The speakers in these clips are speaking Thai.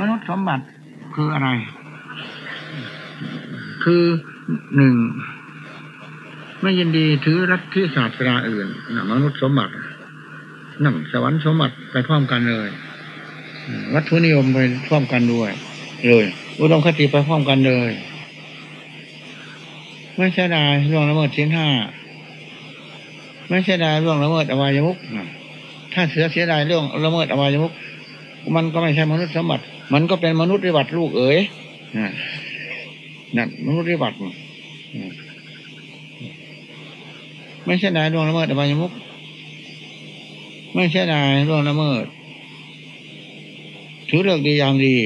มนุษย์สมบัติคืออะไร คือหนึ่งไม่ยินดีถือรัฐที่ศาสนาอื่นนะมนุษย์สมบัตินั่งสวรรค์สมบัติไปพร้อมกันเลย วัตถุนิยมไปพร้อมกันด้วย เลยอุดมคติไปพร้อมกันเลยไม่ใช่ได้ล่วงละเมิดชิ้นห้าไม่ใช่ได้ล่วงละเมิดอวัยมุกถ้าเสือเสียดายเรื่องละเมิดอวัยมุกมันก็ไม่ใช่มนุษย์สมบัติ มันก็เป็นมนุษย์วิบัติลูกเอ๋ยนั่นมนุษย์วิบัติไม่ใช่นายล่วงละเมิดอบายมุกไม่ใช่นายล่วงละเมิด ถือเลือกดียามดี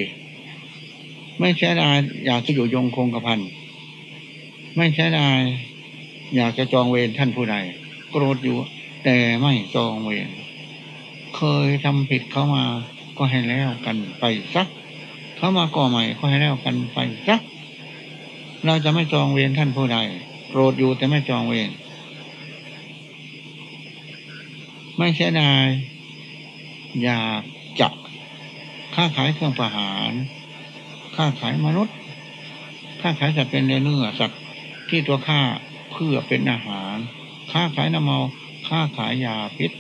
ไม่ใช่นายอยากจะอยู่ยงคงกระพันไม่ใช่นายอยากจะจองเวรท่านผู้ใดโกรธอยู่ แต่ไม่จองเวรเคยทำผิดเขามา ก็ให้แล้วกันไปสักเขามาก่อใหม่ก็ให้แล้วกันไปสักเราจะไม่จองเวรท่านผู้ใดโกรธอยู่แต่ไม่จองเวรไม่เสียดายอยากจะค้าขายเครื่องประหารค้าขายมนุษย์ค้าขายสัตว์เป็นเนื้อสัตว์ที่ตัวฆ่าเพื่อเป็นอาหารค้าขายน้ำเมาค้าขายยาพิษ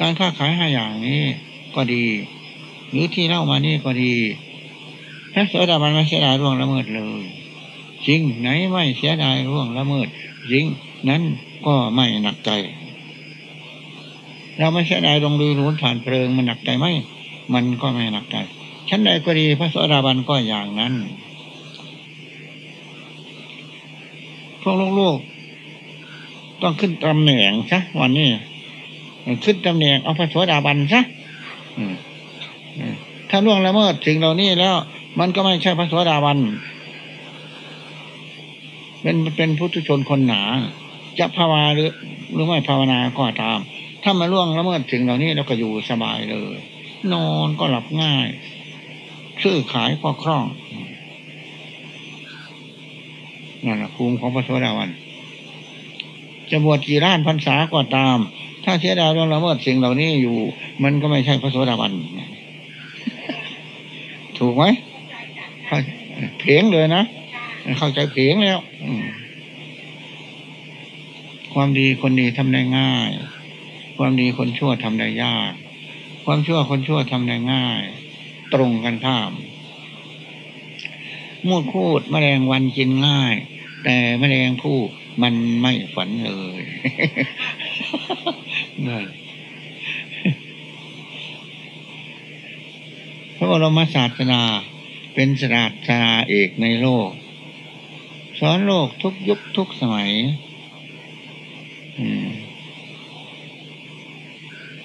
การค้าขายห้าอย่างนี้ก็ดี หรือที่เล่ามานี่ก็ดีพระโสดาบันไม่เสียดายร่วงละเมิดเลยจริงไหนไม่เสียดายร่วงละเมิดจริงนั้นก็ไม่หนักใจ เราไม่เสียดายลงดูรุนผ่านเพลิงมันหนักใจไหมมันก็ไม่หนักใจชั้นใดก็ดีพระโสดาบันก็อย่างนั้น พวกลูกๆต้องขึ้นตำแหน่งซะวันนี้ขึ้นตำแหน่งเอาพระโสดาบันซะ ถ้าล่วงละเมิดสิ่งเหล่านี้แล้ว มันก็ไม่ใช่พระโสดาบันเป็นเป็นพุทธชนคนหนา จะภาวนาหรือหรือไม่ภาวนาก็ตาม ถ้ามาล่วงละเมิดสิ่งเหล่านี้เราก็อยู่สบายเลย นอนก็หลับง่าย ซื้อขายก็คล่องนั่นแหละภูมิของพระโสดาบันจะบวชกี่ล้านพรรษาก็ตาม ถ้าเสียดายล่วงละเมิดสิ่งเหล่านี้อยู่ มันก็ไม่ใช่พระโสดาบัน ถูกไหมเพียงเลยนะเข้าใจเพียงแล้วความดีคนดีทำได้ง่าย ความดีคนชั่วทำได้ยาก ความชั่วคนชั่วทำได้ง่าย ตรงกันข้ามมูดพูดแมลงวันกินง่าย แต่แมลงผู้มันไม่ฝันเลยนั่นพ ระบรมศาสนาเป็นศาสนาเอกในโลก สอนโลกทุกยุคทุกสมัย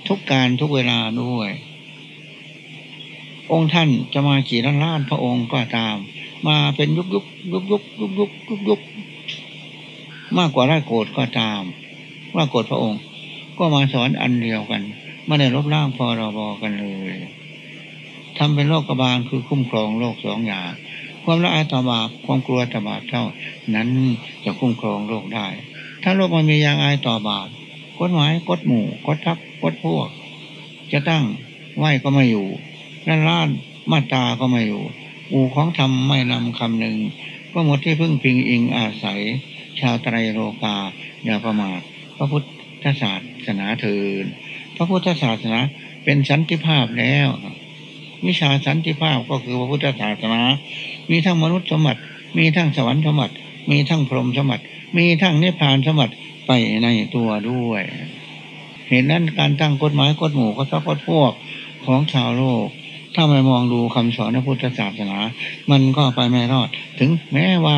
ทุกการทุกเวลาด้วย องค์ท่านจะมากี่ล้านล้านพระองค์ก็ตาม มาเป็นยุคยุคยุคยุคยุคยุคยุคยุคมากกว่าราโกรธก็ตาม ว่าโกรธพระองค์ ก็มาสอนอันเดียวกันไม่ได้ลบล้างพอรบกันเลย ทำเป็นโลกกบาลคือคุ้มครองโลกสองอย่าง ความละอายต่อบาปความกลัวต่อบาปเท่า นั้นจะคุ้มครองโลกได้ ถ้าโลกมันมียางอายต่อบาปกฎหมายกฎหมู่กฎทัพกฎพวก จะตั้งไหวก็ไม่อยู่ล้านล้านมาตาก็ไม่อยู่ อูของธรรมไม่นำคำหนึ่ง ก็หมดที่พึ่งพิงอิงอาศัย ชาวไตรโลกาอย่าประมาทพระพุทธศาสนาเถิดพระพุทธศาสนาเป็นสันติภาพแล้ว วิชาสันติภาพก็คือพระพุทธศาสนา มีทั้งมนุษย์สมบัติ มีทั้งสวรรค์สมบัติ มีทั้งพรหมสมบัติ มีทั้งนิพพานสมบัติไปในตัวด้วย เห็นนั้นการตั้งกฎหมายกฎหมู่ก็ต้องกฎพวกของชาวโลก ถ้าไม่มองดูคำสอนพระพุทธศาสนา มันก็ไปไม่รอด ถึงแม้ว่า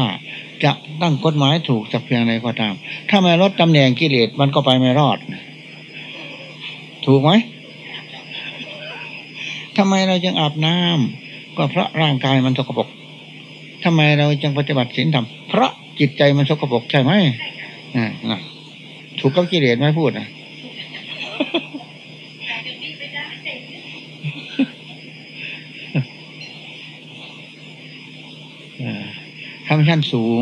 จะตั้งกฎหมายถูกสักเพียงใดก็ตาม ถ้าไม่ลดตำแหน่งกิเลสมันก็ไปไม่รอด ถูกไหม ทำไมเราจึงอาบน้ำก็เพราะร่างกายมันสกปรกทำไมเราจึงปฏิบัติศีลธรรมเพราะจิตใจมันสกปรกใช่ไหมอ่าถูกกับกิเลสไม่พูดนะทำชั้นสูง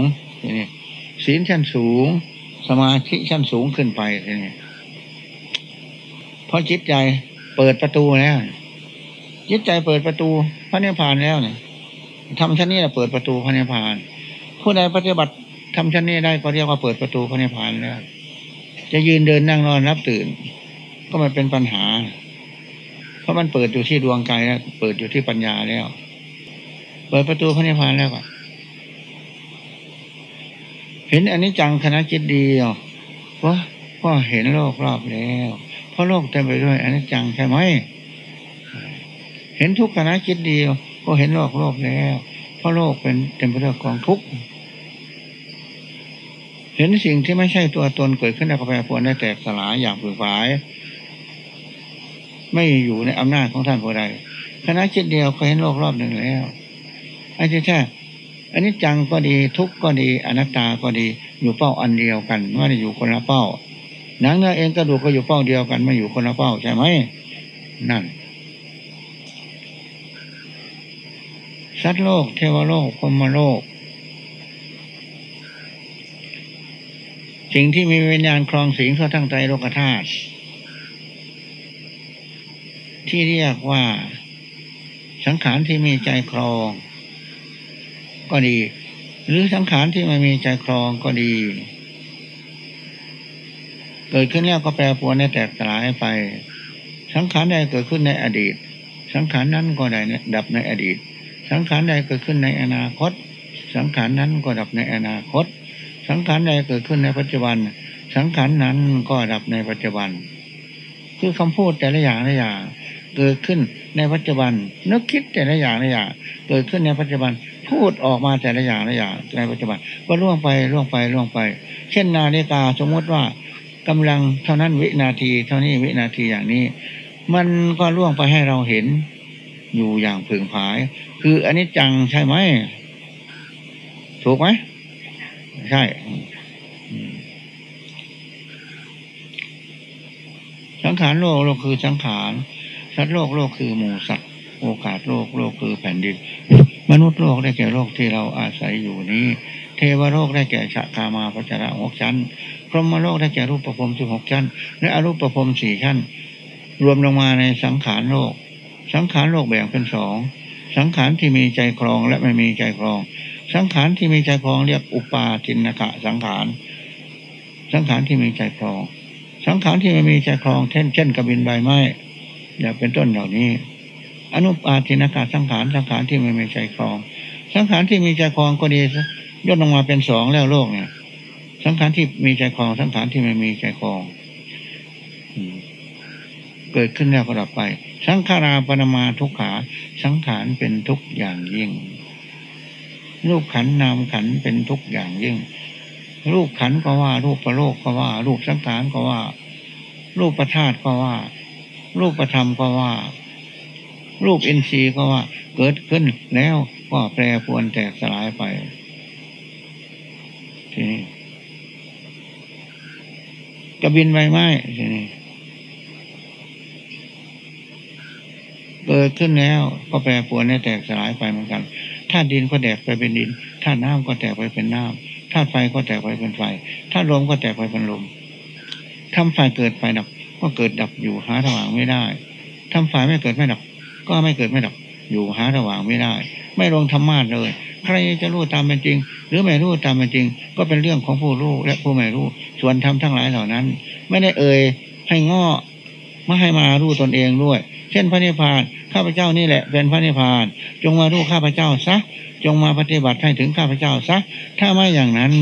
นี่ศีลชั้นสูง สมาธิชั้นสูงขึ้นไปนี่เพราะจิตใจเปิดประตูแล้ว จิตใจเปิดประตูพระนิพพานแล้วเนี่ยทำชั้นนี้เปิดประตูพระนิพพาน ผู้ใดปฏิบัติทำชั้นนี้ได้ก็เรียกว่าเปิดประตูพระนิพพานแล้วจะยืนเดินนั่งนอนรับตื่น ก็ไม่เป็นปัญหา เพราะมันเปิดอยู่ที่ดวงใจแล้วเปิดอยู่ที่ปัญญาแล้ว เปิดประตูพระนิพพานแล้วเห็นอันนี้จังคณะจิตดีอะว่าก็เห็นโลกรอบแล้ว เพราะโลกเต็มไปด้วยอันนี้จังใช่ไหม เห็นทุกคณะจิตดียว ก็เห็นโลกโลกแล้ว เพราะโลกเป็นเต็มไปด้วยกองทุกข์เห็นสิ่งที่ไม่ใช่ตัวตนเกิดขึ้นในกาแฟปวนได้แตกสลายอย่างผืนฝาย ไม่อยู่ในอำนาจของท่านผู้ใดคณะจิตเดียวก็เห็นโลกรอบหนึ่งแล้วไอ้ที่แท้อันนี้จังก็ดีทุกก็ดีอนัตตาก็ดีอยู่เป้าอันเดียวกันไม่ได้อยู่คนละเป้าหนังเนื้อเองกระดูกก็อยู่เป้าเดียวกันไม่อยู่คนละเป้าใช่ไหมนั่น สัตว์โลกเทวโลกพรมโลก สิ่งที่มีวิญญาณครองสิงทั่วทั้งใจโลกธาตุที่เรียกว่าสังขารที่มีใจครอง ก็ดี หรือสังขารที่ไม่มีใจครองก็ดี เกิดขึ้นแล้วก็แปรปรวนในแตกสลายไป สังขารใดเกิดขึ้นในอดีต สังขารนั้นก็ได้ดับในอดีต สังขารใดเกิดขึ้นในอนาคต สังขารนั้นก็ดับในอนาคต สังขารใดเกิดขึ้นในปัจจุบัน สังขารนั้นก็ดับในปัจจุบัน คือคำพูดแต่ละอย่างละอย่างเกิดขึ้นในปัจจุบัน นึกคิดแต่ละอย่างละอย่างเกิดขึ้นในปัจจุบัน พูดออกมาแต่ละอย่างละอย่างในปัจจุบัน ก็ล่วงไปล่วงไปล่วงไป เช่นนาฬิกาสมมติว่ากำลังเท่านั้นวินาที เท่านี้วินาทีอย่างนี้ มันก็ล่วงไปให้เราเห็นอยู่อย่างผึ่งผาย คืออันนี้จังใช่ไหม ถูกไหม ใช่ สังขารโลกโลกคือสังขาร สัตว์โลกโลกคือหมูสัตว์โอกาสโลกโลกคือแผ่นดิน มนุษย์โลกได้แก่โลกที่เราอาศัยอยู่นี้ เทวโลกได้แก่ชะกามาพัจระหกชั้น พรหมโลกได้แก่รูปประพรมสิบหกชั้น และอรูปประพรมสี่ชั้น รวมลงมาในสังขารโลก สังขารโลกแบ่งเป็นสอง สังขารที่มีใจครองและไม่มีใจครอง สังขารที่มีใจครองเรียกอุปาทินกะสังขาร สังขารที่มีใจครอง สังขารที่ไม่มีใจครองเช่นเช่นกระบินใบไม้อย่าเป็นต้นเหล่านี้ อนุปาทินกาสังขารสังขารที่ไม่มีใจครอง สังขารที่มีใจครองก็ดีย่นลงมาเป็นสองแล้วโลกเนี่ย สังขารที่มีใจครอง สังขารที่ไม่มีใจครองเกิดขึ้นแล้วก็ดับไป สังขาราปรมาทุกขา สังขารเป็นทุกอย่างยิ่ง รูปขันนามขันเป็นทุกอย่างยิ่ง รูปขันก็ว่า รูปประโลกก็ว่า รูปสังขารก็ว่า รูปประธาตก็ว่า รูปประธรรมก็ว่า รูปอินทรีย์ก็ว่า เกิดขึ้นแล้วก็แปรปวนแตกสลายไป ทีนี้กระบินใบไม้ทีนี้ เกิดขึ้นแล้วก็แปรปรวนแตกสลายไปเหมือนกันธาตุดินก็แตกไปเป็นดินธาตุน้ำก็แตกไปเป็นน้ำธาตุไฟก็แตกไปเป็นไฟธาตุลมก็แตกไปเป็นลมทำไฟเกิดไฟดับ ก็เกิดดับอยู่หาทางไม่ได้ทำไฟไม่เกิดไม่ดับ ก็ไม่เกิดไม่ดับ อยู่หาระหว่างไม่ได้ ไม่ลงธรรมะเลย ใครจะรู้ตามเป็นจริง หรือไม่รู้ตามเป็นจริง ก็เป็นเรื่องของผู้รู้และผู้ไม่รู้ ส่วนธรรมทั้งหลายเหล่านั้น ไม่ได้เอ่ยให้ง้อไม่ให้มารู้ตนเองด้วย เช่นพระนิพพานข้าพเจ้านี่แหละเป็นพระนิพพาน จงมารู้ข้าพเจ้าซะจงมาปฏิบัติให้ถึงข้าพเจ้าซะถ้าไม่อย่างนั้น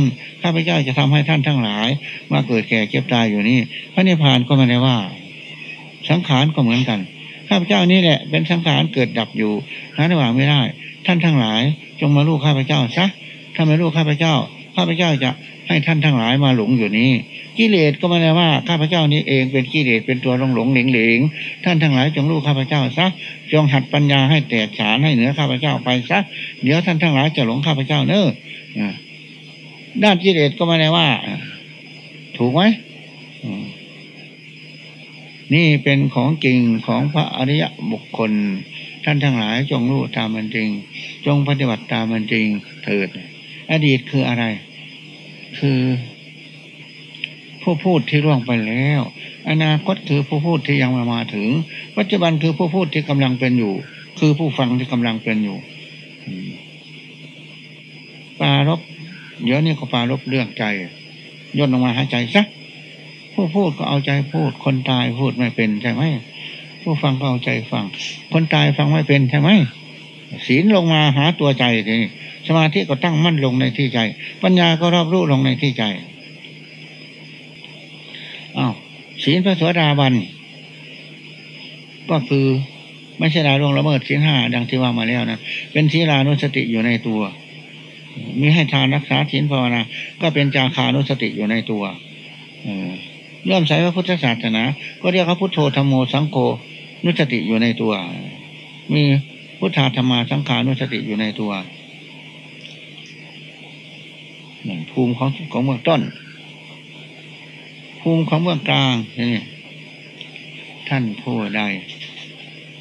ข้าพเจ้าจะทำให้ท่านทั้งหลาย มาเกิดแก่เก็บตายอยู่นี่พระนิพพานก็ไม่ได้ว่า สังขารก็เหมือนกัน ข้าพเจ้านี่แหละเป็นสังขารเกิดดับอยู่หาระหว่างไม่ได้ ท่านทั้งหลาย จงมาลูกข้าพเจ้าซะถ้าไม่ลูกข้าพเจ้า ข้าพเจ้าจะให้ท่านทั้งหลายมาหลงอยู่นี้ กิเลสก็ไม่ได้ว่าข้าพเจ้านี้เองเป็นกิเลสเป็นตัวหลงหลงเหลงเหลงท่านทั้งหลายจงลูกข้าพเจ้าซะจงหัดปัญญาให้แตกฉานให้เหนือข้าพเจ้าไปซะเดี๋ยวท่านทั้งหลายจะหลงข้าพเจ้าเนอะด้านกิเลสก็ไม่ได้ว่า ถูกไหมนี่เป็นของจริงของพระอริยบุคคล ท่านทั้งหลายจงรู้ตามมันจริง จงปฏิบัติตามมันจริงเถิด อดีตคืออะไร คือ ผู้พูดที่ร่วงไปแล้ว อนาคตคือผู้พูดที่ยังมามาถึง ปัจจุบันคือผู้พูดที่กำลังเป็นอยู่ คือผู้ฟังที่กำลังเป็นอยู่ปารบเดี๋ยวนี้ก็ปารบเรื่องใจย่นลงมาหายใจซะผู้พูดก็เอาใจพูด คนตายพูดไม่เป็นใช่ไหมผู้ฟังก็เอาใจฟัง คนตายฟังไม่เป็นใช่ไหมศีลลงมาหาตัวใจทีนี้สมาธิก็ตั้งมั่นลงในที่ใจ ปัญญาก็รอบรู้ลงในที่ใจ อ้าวศีลพระสวสดาบัน ก็คือไม่ใช่ลาลงละเมิดศีลห้าดังที่ว่ามาแล้วนะเป็นศีลานุสติอยู่ในตัว มีให้ทานรักษาศีลภาวนาก็เป็นจาคานุสติอยู่ในตัวเริ่มใส่พระพุทธศาสนา ก็เรียกว่าพุทโธธรรมโมสังโฆนุสติอยู่ในตัว มีพุทธาธรรมาสังขานุสติอยู่ในตัวภูมิของของเมืองต้น ภูมิของเมืองกลางนี่ท่านผู้ใด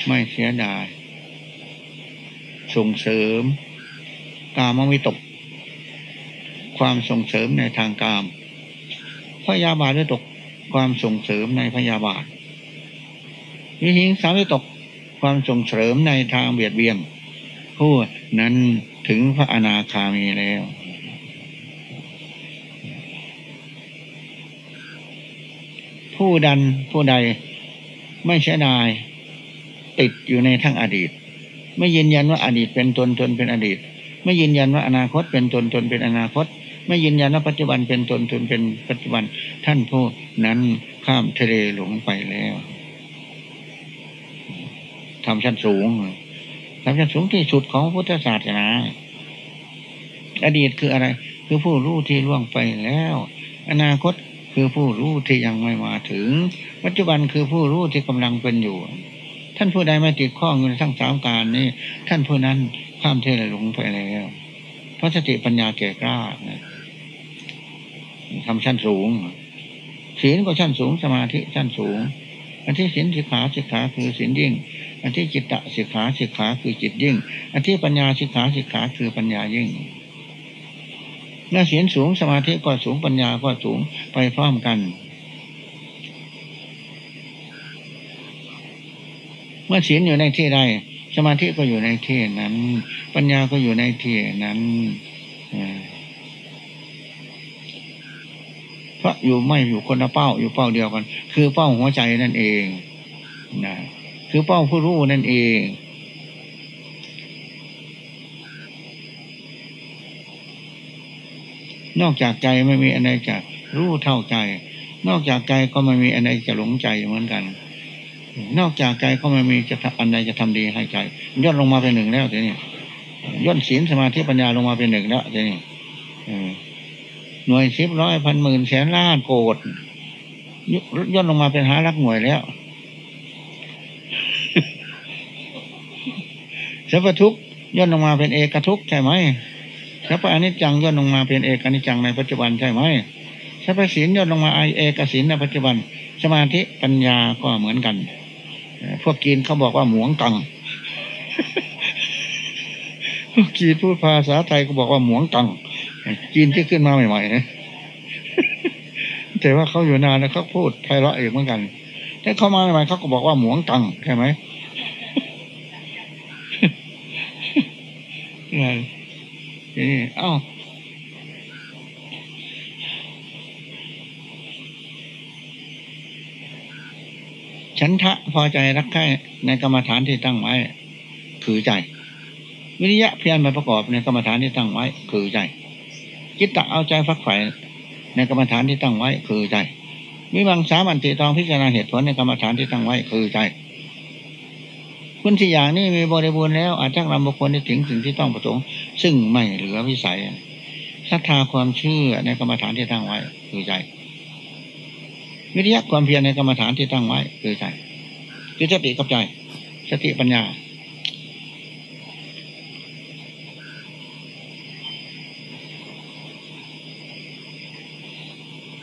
ไม่เสียดาย ส่งเสริม กามวิตก ความส่งเสริมในทางกาม พยาบาทวิตก ความส่งเสริมในพยาบาท วิหิงสาวิตก ความส่งเสริมในทางเบียดเบียนผู้นั้นถึงพระอนาคามีแล้ว ผู้ดันผู้ใดไม่เสียดาย ติดอยู่ในทั้งอดีต ไม่ยืนยันว่าอดีตเป็นตนตนเป็นอดีต ไม่ยืนยันว่าอนาคตเป็นตนตนเป็นอนาคต ไม่ยืนยันว่าปัจจุบันเป็นตนตนเป็นปัจจุบัน ท่านผู้นั้นข้ามทะเลหลงไปแล้วทำชั้นสูงทำชั้นสูงที่สุดของพุทธศาสนา อดีตคืออะไร คือผู้รู้ที่ล่วงไปแล้ว อนาคต คือผู้รู้ที่ยังไม่มาถึง ปัจจุบันคือผู้รู้ที่กำลังเป็นอยู่ ท่านผู้ใดไม่ติดข้องอยู่ในทั้งสามการนี้ท่านผู้นั้นข้ามเทเลหลงไปแล้วเพราะสติปัญญาแก่กล้าทำชั้นสูงศีลก็ชั้นสูงสมาธิชั้นสูง อันที่ศีลสิกขาสิกขาคือศีลยิ่ง อันที่จิตตะสิกขาสิกขาคือจิตยิ่ง อันที่ปัญญาสิกขาสิกขาคือปัญญายิ่ง เมื่อศีลสูงสมาธิก็สูงปัญญาก็สูงไปพร้อมกัน เมื่อศีลอยู่ในที่ใดสมาธิก็อยู่ในที่นั้น ปัญญาก็อยู่ในที่นั้นเพราะอยู่ไม่อยู่คนละเป้าอยู่เป้าเดียวกัน คือเป้าหัวใจนั่นเองนะคือเป้าผู้รู้นั่นเอง นอกจากใจไม่มีอะไรจะรู้เท่าใจ นอกจากใจก็ไม่มีอะไรจะหลงใจเหมือนกัน นอกจากใจก็ไม่มีจะอันใดจะทำดีให้ใจย่นลงมาเป็นหนึ่งแล้วทีนี้ย่นศีลสมาธิปัญญาลงมาเป็นหนึ่งแล้วทีนี้หน่วยสิบร้อยพันหมื่นแสนล้านโกดย่นลงมาเป็นหารักหน่วยแล้วสัพทุกย่นลงมาเป็นเอกทุกใช่ไหม สัพอนิจจังย่นลงมาเป็นเอกอนิจจังในปัจจุบันใช่ไหมสัพศีลย่นลงมาไอเอกศีลในปัจจุบัน สมาธิปัญญาก็เหมือนกัน พวกกีนเขาบอกว่าหมวงกังพวกกีนพูดภาษาไทยก็บอกว่าหมวงกังจีนที่ขึ้นมาใหม่ๆนะแต่ว่าเขาอยู่นานแล้วเขาพูดไทยเราะเองเหมือนกัน แต่เขามาใหม่เขาก็บอกว่าหมวงกังใช่ไหม นี่เอ้าฉันทะพอใจรักใคร่ในกรรมฐานที่ตั้งไว้ คือใจ วิริยะเพียรมาประกอบในกรรมฐานที่ตั้งไว้ คือใจจิตตะเอาใจฟักใฝ่ในกรรมฐานที่ตั้งไว้ คือใจมีบางสามันติตองพิจารณาเหตุผลในกรรมฐานที่ตั้งไว้ คือใจ คุณสี่อย่างนี้มีบริบูรณ์แล้ว อาจจะนำบุคคลได้ถึงสิ่งที่ต้องประสงค์ ซึ่งไม่เหลือวิสัยศรัทธาความเชื่อในกรรมฐานที่ตั้งไว้คือใจวิริยะความเพียรในกรรมฐานที่ตั้งไว้คือใจคือสติกับใจสติปัญญา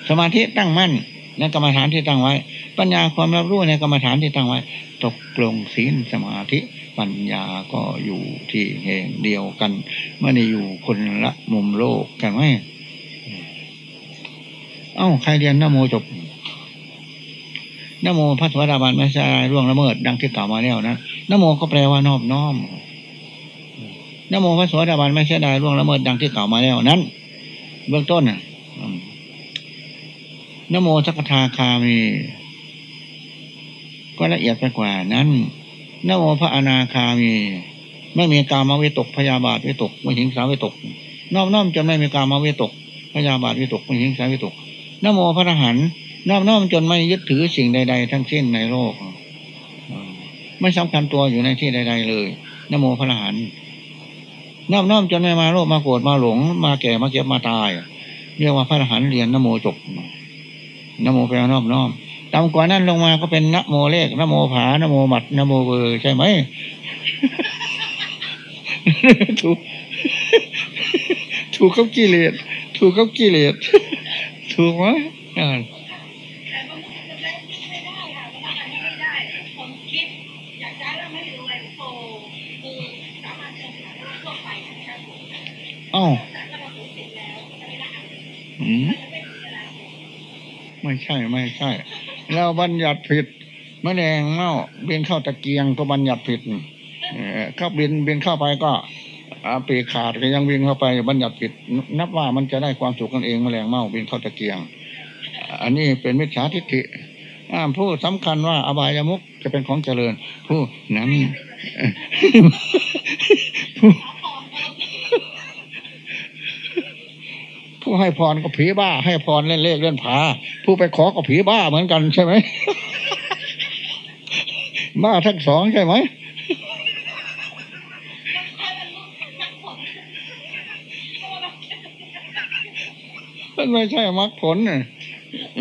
สมาธิตั้งมั่นในกรรมฐานที่ตั้งไว้ ปัญญาความรับรู้ในกรรมฐานที่ตั้งไว้ ตกลงศีลสมาธิปัญญาก็อยู่ที่แห่งเดียวกันไม่ได้อยู่คนละมุมโลกกันไหมเอ้าใครเรียนนโมจบนโมพระสวัสดิบาลไม่ใช่ร่วงละเมิดดังที่กล่าวมาแล้วนะนโมก็แปลว่านอบน้อมนโมพระสวัสดิบาลไม่ใช่ได้ร่วงละเมิดดังที่กล่าวมาแล้วนั้น เบื้องต้นน่ะนโมสักทาคามี ก็ละเอียดไปกว่านั้นนโมพระอนาคามี ไม่มีกามวิตกพยาบาทวิตกไม่หิงสาวิตกน้อมน้อมจนไม่มีกามวิตกพยาบาทวิตกไม่หิงสาวิตกนโมพระอรหันต์น้อมน้อมจนไม่ยึดถือสิ่งใด ๆ ทั้งสิ้นในโลก ไม่สำคัญตัวอยู่ในที่ใด ๆ เลยนโมพระอรหันต์นอบน้อมจนไม่มาโลภมาโกรธมาหลง มาแก่มาเจ็บมาตาย เรียกว่าพระอรหันต์เรียนนโมจบนโมแปลนอบน้อม ต่ำกว่านั้นลงมาก็เป็นนโมเลขนโมผานโมบัตรนโมเบอร์ใช่ไหมถูกถูกเขากิเลสถูกเขากิเลสถูกไหมอ่าเอ้าอืมไม่ใช่ ไม่ใช่ เราบัญญัติผิดมแมลงเม่าบียนเข้าตะเกียงก็บัญญัติผิดเข้าบินบินเข้าไปก็ปีขาดก็ยังบินเข้าไปบัญญัติผิด นับว่ามันจะได้ความสุขกันเองมแมลงเม่าบินเข้าตะเกียง อันนี้เป็นมิจฉาทิฏฐิผู้สำคัญว่าอบายมุกจะเป็นของเจริญ ผู้นั้นผู้ ผู้ให้พรก็ผีบ้า ให้พรเล่นเลขเล่นผาผู้ไปขอก็ผีบ้าเหมือนกันใช่ไหมบ้าทั้งสองใช่ไหมมันไม่ใช่มรรคผลเนี่ย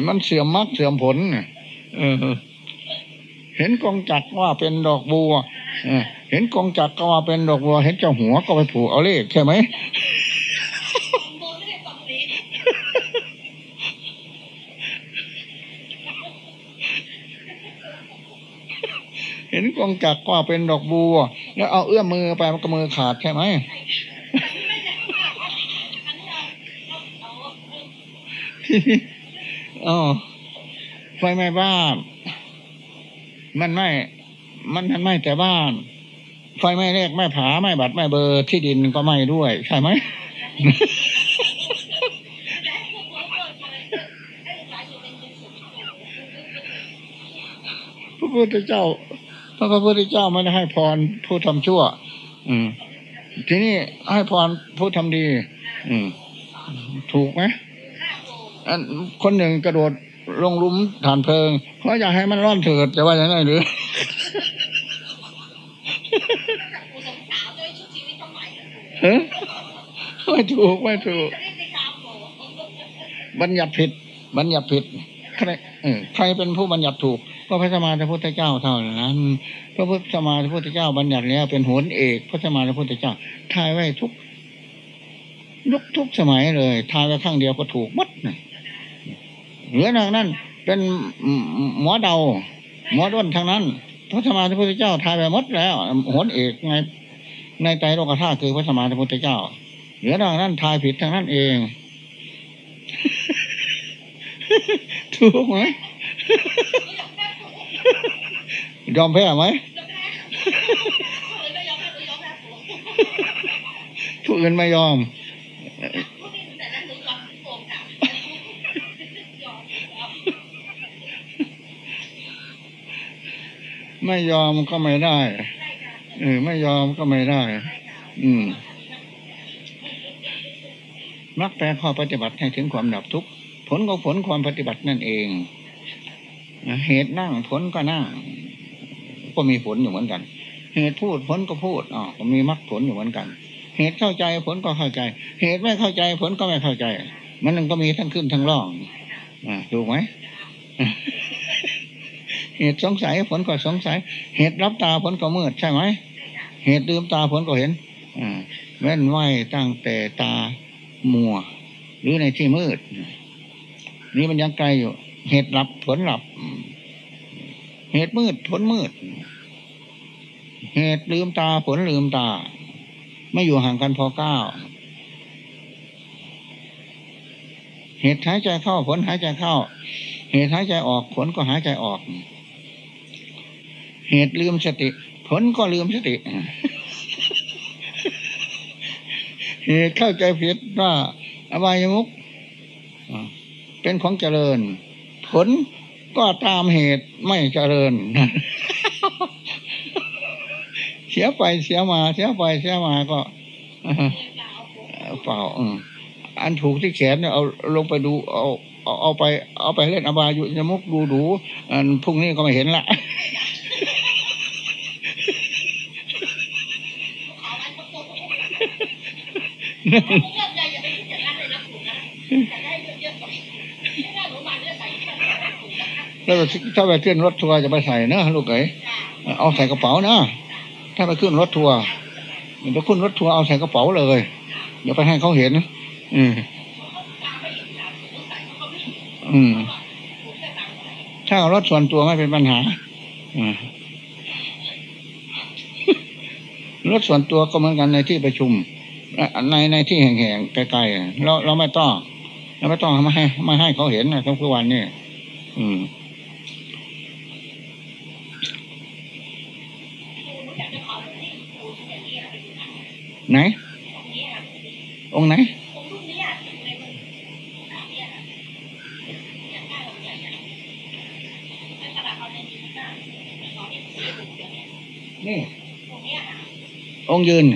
มันเสื่อมมรรคเสื่อมผลเนี่ยเออ เห็นกองจักรว่าเป็นดอกบัวเห็นกองจักรก็ว่าเป็นดอกบัว เห็นเจ้าหัวก็ไปผูกเอาเลขใช่ไหมเห็ นกองจักรก็เป็นดอกบัว แล้วเอาเอื้อมมือไปมันก็มือขาดใช่ไหมอ๋อไฟไหม้บ้าน มันไม่มันมันไม่แต่บ้าน ไฟไหม้เลขไม่ผาไม่บัตรไม่เบอร์ที่ดินก็ไหม้ด้วย ใช่ไหมพระพุทธเจ้า พระพุทธเจ้าไม่ได้ให้พรผู้ทำชั่ว อืม ทีนี้ให้พรผู้ทำดี อืม ถูกไหมอันคนหนึ่งกระโดดลงลุมฐานเพลิงเพราะอยากให้มันร้อนเถิดจะว่าอย่างไรหรือเฮ้ไม่ถูกไม่ถูก บัญญัติผิด บัญญัติผิดใครใครเป็นผู้บัญญัติถูก ก็พระสมมาพระพุทธเจ้าเท่านั้น พระพุทธสมาพระพุทธเจ้าบัญญัติแล้วเป็นโหนเอก พระสมมาพระพุทธเจ้าทายไว้ทุกยุคทุกสมัยเลย ทายไว้ข้างเดียวก็ถูกมัดนะเหลือนางนั้นเป็นหมอเดา หมอด้วนทางนั้น พระสมมาพระพุทธเจ้าทายไปมดแล้วโหนเอกในในใจโลกธาตุคือพระสมมาพระพุทธเจ้า เหลือนางนั้นทายผิดทางนั้นเองถูกไหม ยอมแพ้ไหมผู้อื่นไม่ยอม ไม่ยอมก็ไม่ได้ เออ ไม่ยอมก็ไม่ได้ อืม มักแปลข้อปฏิบัติให้ถึงความดับทุกข์ ผลของผลความปฏิบัตินั่นเอง เหตุนั่งผลก็นั่งก็มีผลอยู่เหมือนกัน เหตุพูดผลก็พูดอ๋อก็มีมรรคผลอยู่เหมือนกัน เหตุเข้าใจผลก็เข้าใจ เหตุไม่เข้าใจผลก็ไม่เข้าใจ มันก็มีทั้งขึ้นทั้งล่องอ่าถูกไหมเหตุสงสัยผลก็สงสัย เหตุรับตาผลก็มืดใช่ไหม เหตุลืมตาผลก็เห็นอ่าแว่นไหวตั้งแต่ตามัว หรือในที่มืด นี่มันยังไกลอยู่ เหตุหลับผลหลับ เหตุมืดผลมืด เหตุลืมตาผลลืมตา ไม่อยู่ห่างกันพอเก้าเหตุหายใจเข้าผลหายใจเข้า เหตุหายใจออกผลก็หายใจออก เหตุลืมสติ ผลก็ลืมสติ เหตุเข้าใจผิดว่าอบายมุกเป็นของเจริญ ผลก็ตามเหตุไม่เจริญ เสียไปเสียมา เสียไปเสียมาก็เปล่าอืมอันถูกที่แขนเนี่ยเอาลงไปดูเอาเอาเอาไป เอาไปเล่นอบายอยู่จมุกดูดูอันพรุ่งนี้ก็ไม่เห็นละแล้วถ้าไปขึ้นรถทัวร์จะไปใส่เนอะลูกเอ๋ยเอาใส่กระเป๋านะถ้าไปขึ้นรถทัวร์ไปขึ้นรถทัวร์เอาใส่กระเป๋าเลยอย่าไปให้เขาเห็น อืมอืมถ้าเอารถส่วนตัวไม่เป็นปัญหา อืมรถส่วนตัวก็เหมือนกันในที่ประชุมในในที่แห่งๆไกลๆเราเราไม่ต้องเราไม่ต้องไม่ให้ไม่ให้เขาเห็นนะทุกวันนี่อืม ไหน องค์ไหน นี่ องค์ยืน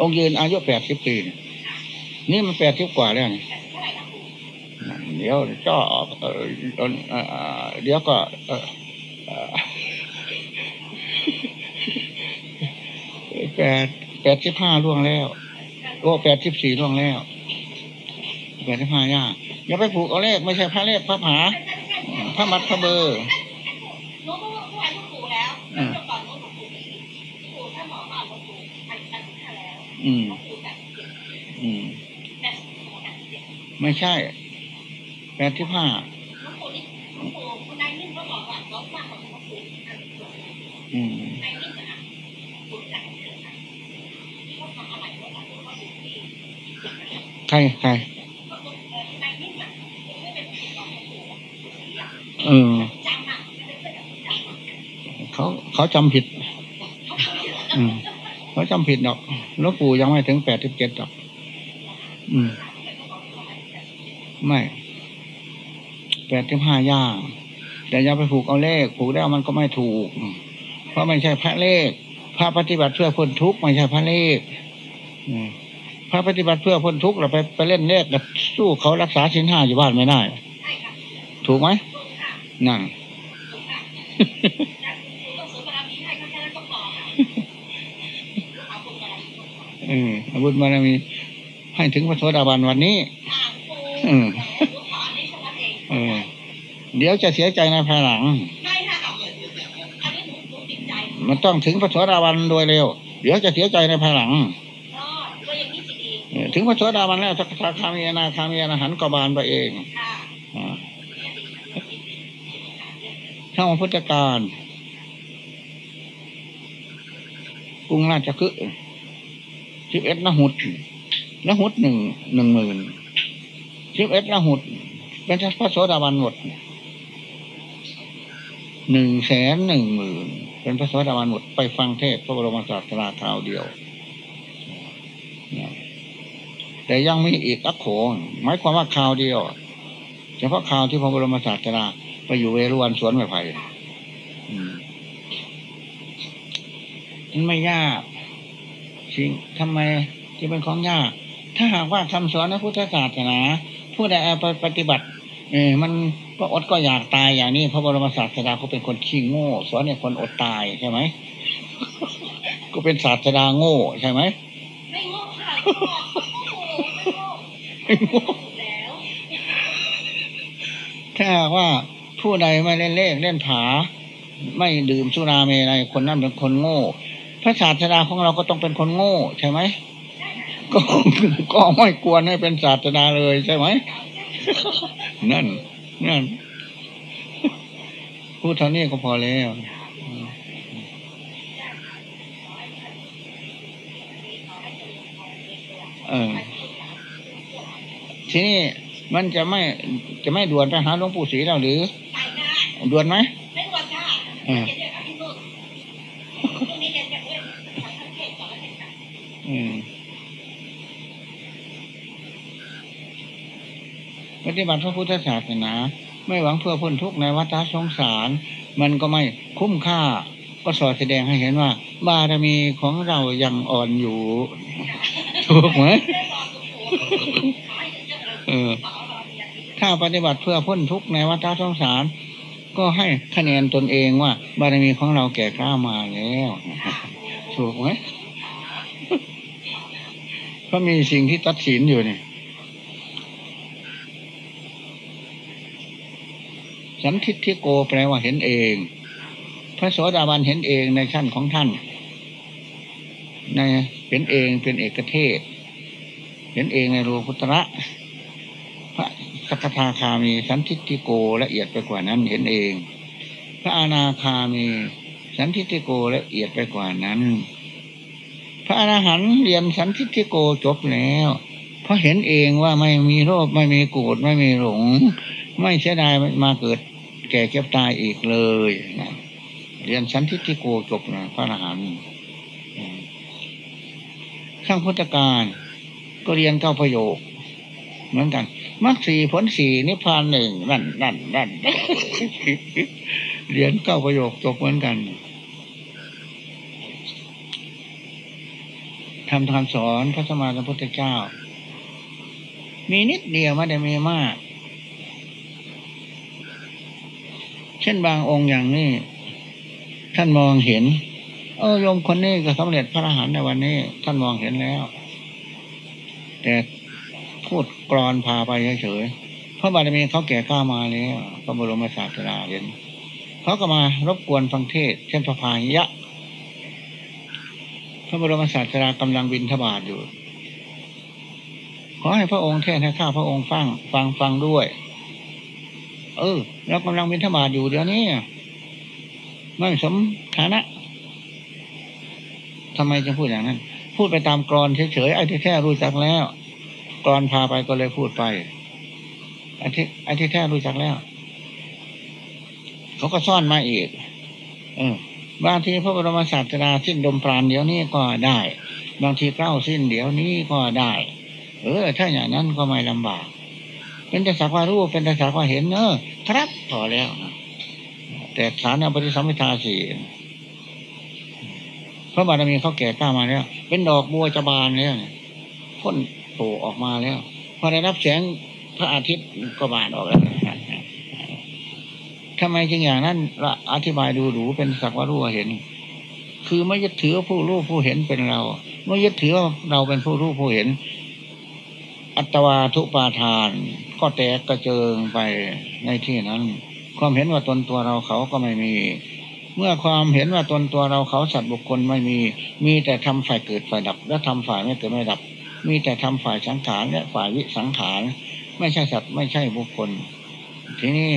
องค์ยืนอายุแปดสิบปี นี่มันแปดสิบกว่าแล้วนี่เดี๋ยวก็เออเออเอ่อเดี๋ยวก็เอ่อเอ่อ แปดแปดสิบห้าล่วงแล้วโอ้แปดสิบสี่ล่วงแล้วแปดสิบห้าย่างอย่าไปผูกเอาเลขไม่ใช่พระเลขพระผาพระมัดพระเบอร์รู้ว่าผู้ชายผู้ปู่แล้วเมื่อก่อนรู้ว่าปู่ไม่ดีปู่ถ้าหมอมาบอกปู่อันอันที่แล้วอืมปู่แบบเจ็บอืมแบบแบบเจ็บไม่ใช่แปดสิบห้าน้องปู่นี่น้องปู่คนนายนิ่ม ใครใครเออเขาเขาจำผิดอืมเขาจำผิดดอกหลวงปู่ยังไม่ถึงแปดสิบเจ็ดดอกอืม ไม่แปดสิบห้าย่างแต่อย่าไปผูกเอาเลข ผูกแล้วมันก็ไม่ถูก เพราะไม่ใช่พระเลข พระปฏิบัติเพื่อพ้นทุกข์ไม่ใช่พระเลข อืม พระปฏิบัติเพื่อพ้นทุกข์เราไปไปเล่นเลขกับสู้เขารักษาสินห้าอยู่บ้านไม่ได้ ถูกไหมนั่นต้องซื้อารมีให้เออาบุญบารมีก็พอาวุธบารมีให้ถึงพระโสดาบันวันนี้อืมเออเดี๋ยวจะเสียใจในภายหลัง มันนี้หนูหนูติดใจมันต้องถึงพระโสดาบันโดยเร็ว เดี๋ยวจะเสียใจในภายหลัง ถึงพระโสดาบันแล้วสักคาคามีอนาคามีอรหันก็บานไปเองค่ะอ่าช่าพุทธการกรุงราชคฤห์สิบเอ็ดละหุดละหุดหนึ่งหนึ่งหมื่นสิบเอ็ดละหุดเป็นพระโสดาบันหมดหนึ่งแสนหนึ่งหมื่นเป็นพระโสดาบันหมดไปฟังเทศพระบรมศาสดาคราวเดียว แต่ยังมีอีกอักโขงหมายความว่าคราวเดียวเฉพาะคราวที่พระบรมศาสดาไปอยู่เวรุวันสวนไม้ไผ่มันไม่ยากสิ่งทำไมที่เป็นของยาก ถ้าหากว่าคำสอนในพุทธศาสนาผู้ใดเอาไปปฏิบัติ เออมันก็อดก็อยากตายอย่างนี้พระบรมศาสดาเขาเป็นคนขี้โง่ สอนให้คนอดตายใช่ไหมก็เป็นศาสดาโง่ใช่ไหมไม่โง่ค่ะ ถ้าว่าผู้ใดไม่เล่นเลขเล่นผา ไม่ดื่มสุราเมลัยคนนั้นเป็นคนโง่ พระศาสดาของเราก็ต้องเป็นคนโง่ใช่ไหมก็ก็ไม่ควรให้เป็นศาสดาเลยใช่ไหมนั่น นั่น พูดเท่านี้ก็พอแล้วเออ ทีนี้มันจะไม่จะไม่ด่วนไปหาหลวงปู่ศรีเราหรือไปได้ด่วนไหมไม่ควรค่ะอ่าเดี๋ยวเอาที่นู่นพรุ่งนี้เดี๋ยวจะเอ้ยทำทั้งเทศก่อนแล้วเดี๋ยวกลับอืมปฏิบัติพระพุทธศาสนา ไม่หวังเพื่อพ้นทุกข์ในวัฏสงสาร มันก็ไม่คุ้มค่า ก็สอดแสดงให้เห็นว่า บารมีของเรายังอ่อนอยู่ ถูกไหม เออ ถ้าปฏิบัติเพื่อพ้นทุกข์ในวัฏสงสาร ก็ให้คะแนนตนเองว่า บารมีของเราแก่กล้ามาแล้วถูกไหมเพราะมีสิ่งที่ตัดสินอยู่นี่สันทิฏฐิโกแปลว่าเห็นเอง พระโสดาบันเห็นเองในขั้นของท่าน ในเห็นเองเป็นเอกเทศ เห็นเองในโลกุตระ สกทาคามีสันทิฏฐิโกละเอียดไปกว่านั้นเห็นเอง พระอนาคามี สันทิฏฐิโกละเอียดไปกว่านั้น พระอรหันต์เรียนสันทิฏฐิโกจบแล้ว เพราะเห็นเองว่าไม่มีโรคไม่มีโกรธไม่มีหลง ไม่เสียดายมาเกิดแก่เก็บตายอีกเลยนะเรียนสันทิฏฐิโกจบนะพระอรหันต์ข้างพุทธการก็เรียนเก้าประโยคเหมือนกัน มรรสี่ผลสี่นิพพานหนึ่งนั่นนั่นนั่นเรียนเก้าประโยคจบเหมือนกันทำคำสอนพระสมมาสัมพุทธเจ้า มีนิดเดียวไม่ได้มีมาก เช่นบางองค์อย่างนี้ ท่านมองเห็น เออโยมคนนี้ก็สำเร็จพระอรหันต์ในวันนี้ ท่านมองเห็นแล้ว แต่ พูดกรอนพาไปเฉยๆเพราะบารมีเขาแก่กล้ามาแล้วพระบรมศาสดาเห็นเขาก็มารบกวนฟังเทศ เช่นพระพายะ พระบรมศาสดากำลังบินทบาทอยู่ ขอให้พระองค์เทศให้ข้าพระองค์ฟังฟังฟังด้วย เออเรากำลังบินทบาทอยู่เดี๋ยวนี้ไม่สมฐานะทำไมจึงพูดอย่างนั้น พูดไปตามกรอนเฉยๆไอ้ที่แท้รู้จักแล้ว กรอนพาไปก็เลยพูดไปไอ้ที่ไอ้ที่แท้รู้จักแล้ว เขาก็ซ่อนมาอีก เออบางทีพระบรมศาสดาสิ้นดมปราณเดี๋ยวนี้ก็ได้ บางทีเก้าสิ้นเดี๋ยวนี้ก็ได้ เออ ถ้าอย่างนั้นก็ไม่ลำบาก เป็นแต่สักว่ารู้เป็นแต่สักว่าเห็นเนอครับพอแล้วแต่ฐานอปฏิสัมพิทาสี่พระบารมีเขาแก่กล้ามาแล้วเป็นดอกบัวจะบานแล้วเนี่ยพ่น โผล่ออกมาแล้ว พอได้รับแสงพระอาทิตย์ก็บานออกแล้วทำไมจึงอย่างนั้นละอธิบายดูหรูเป็นสักว่ารู้เห็น คือไม่ยึดถือผู้รู้ผู้เห็นเป็นเรา ไม่ยึดถือเราเป็นผู้รู้ผู้เห็น อัตวาทุปาทาน ก็แตกกระเจิงไปในที่นั้น ความเห็นว่าตนตัวเราเขาก็ไม่มี เมื่อความเห็นว่าตนตัวเราเขาสัตว์บุคคลไม่มี มีแต่ทำฝ่ายเกิดฝ่ายดับ และทำฝ่ายไม่เกิดไม่ดับ มีแต่ทำฝ่ายสังขารและฝ่ายวิสังขารไม่ใช่สัตว์ไม่ใช่บุคคล ทีนี้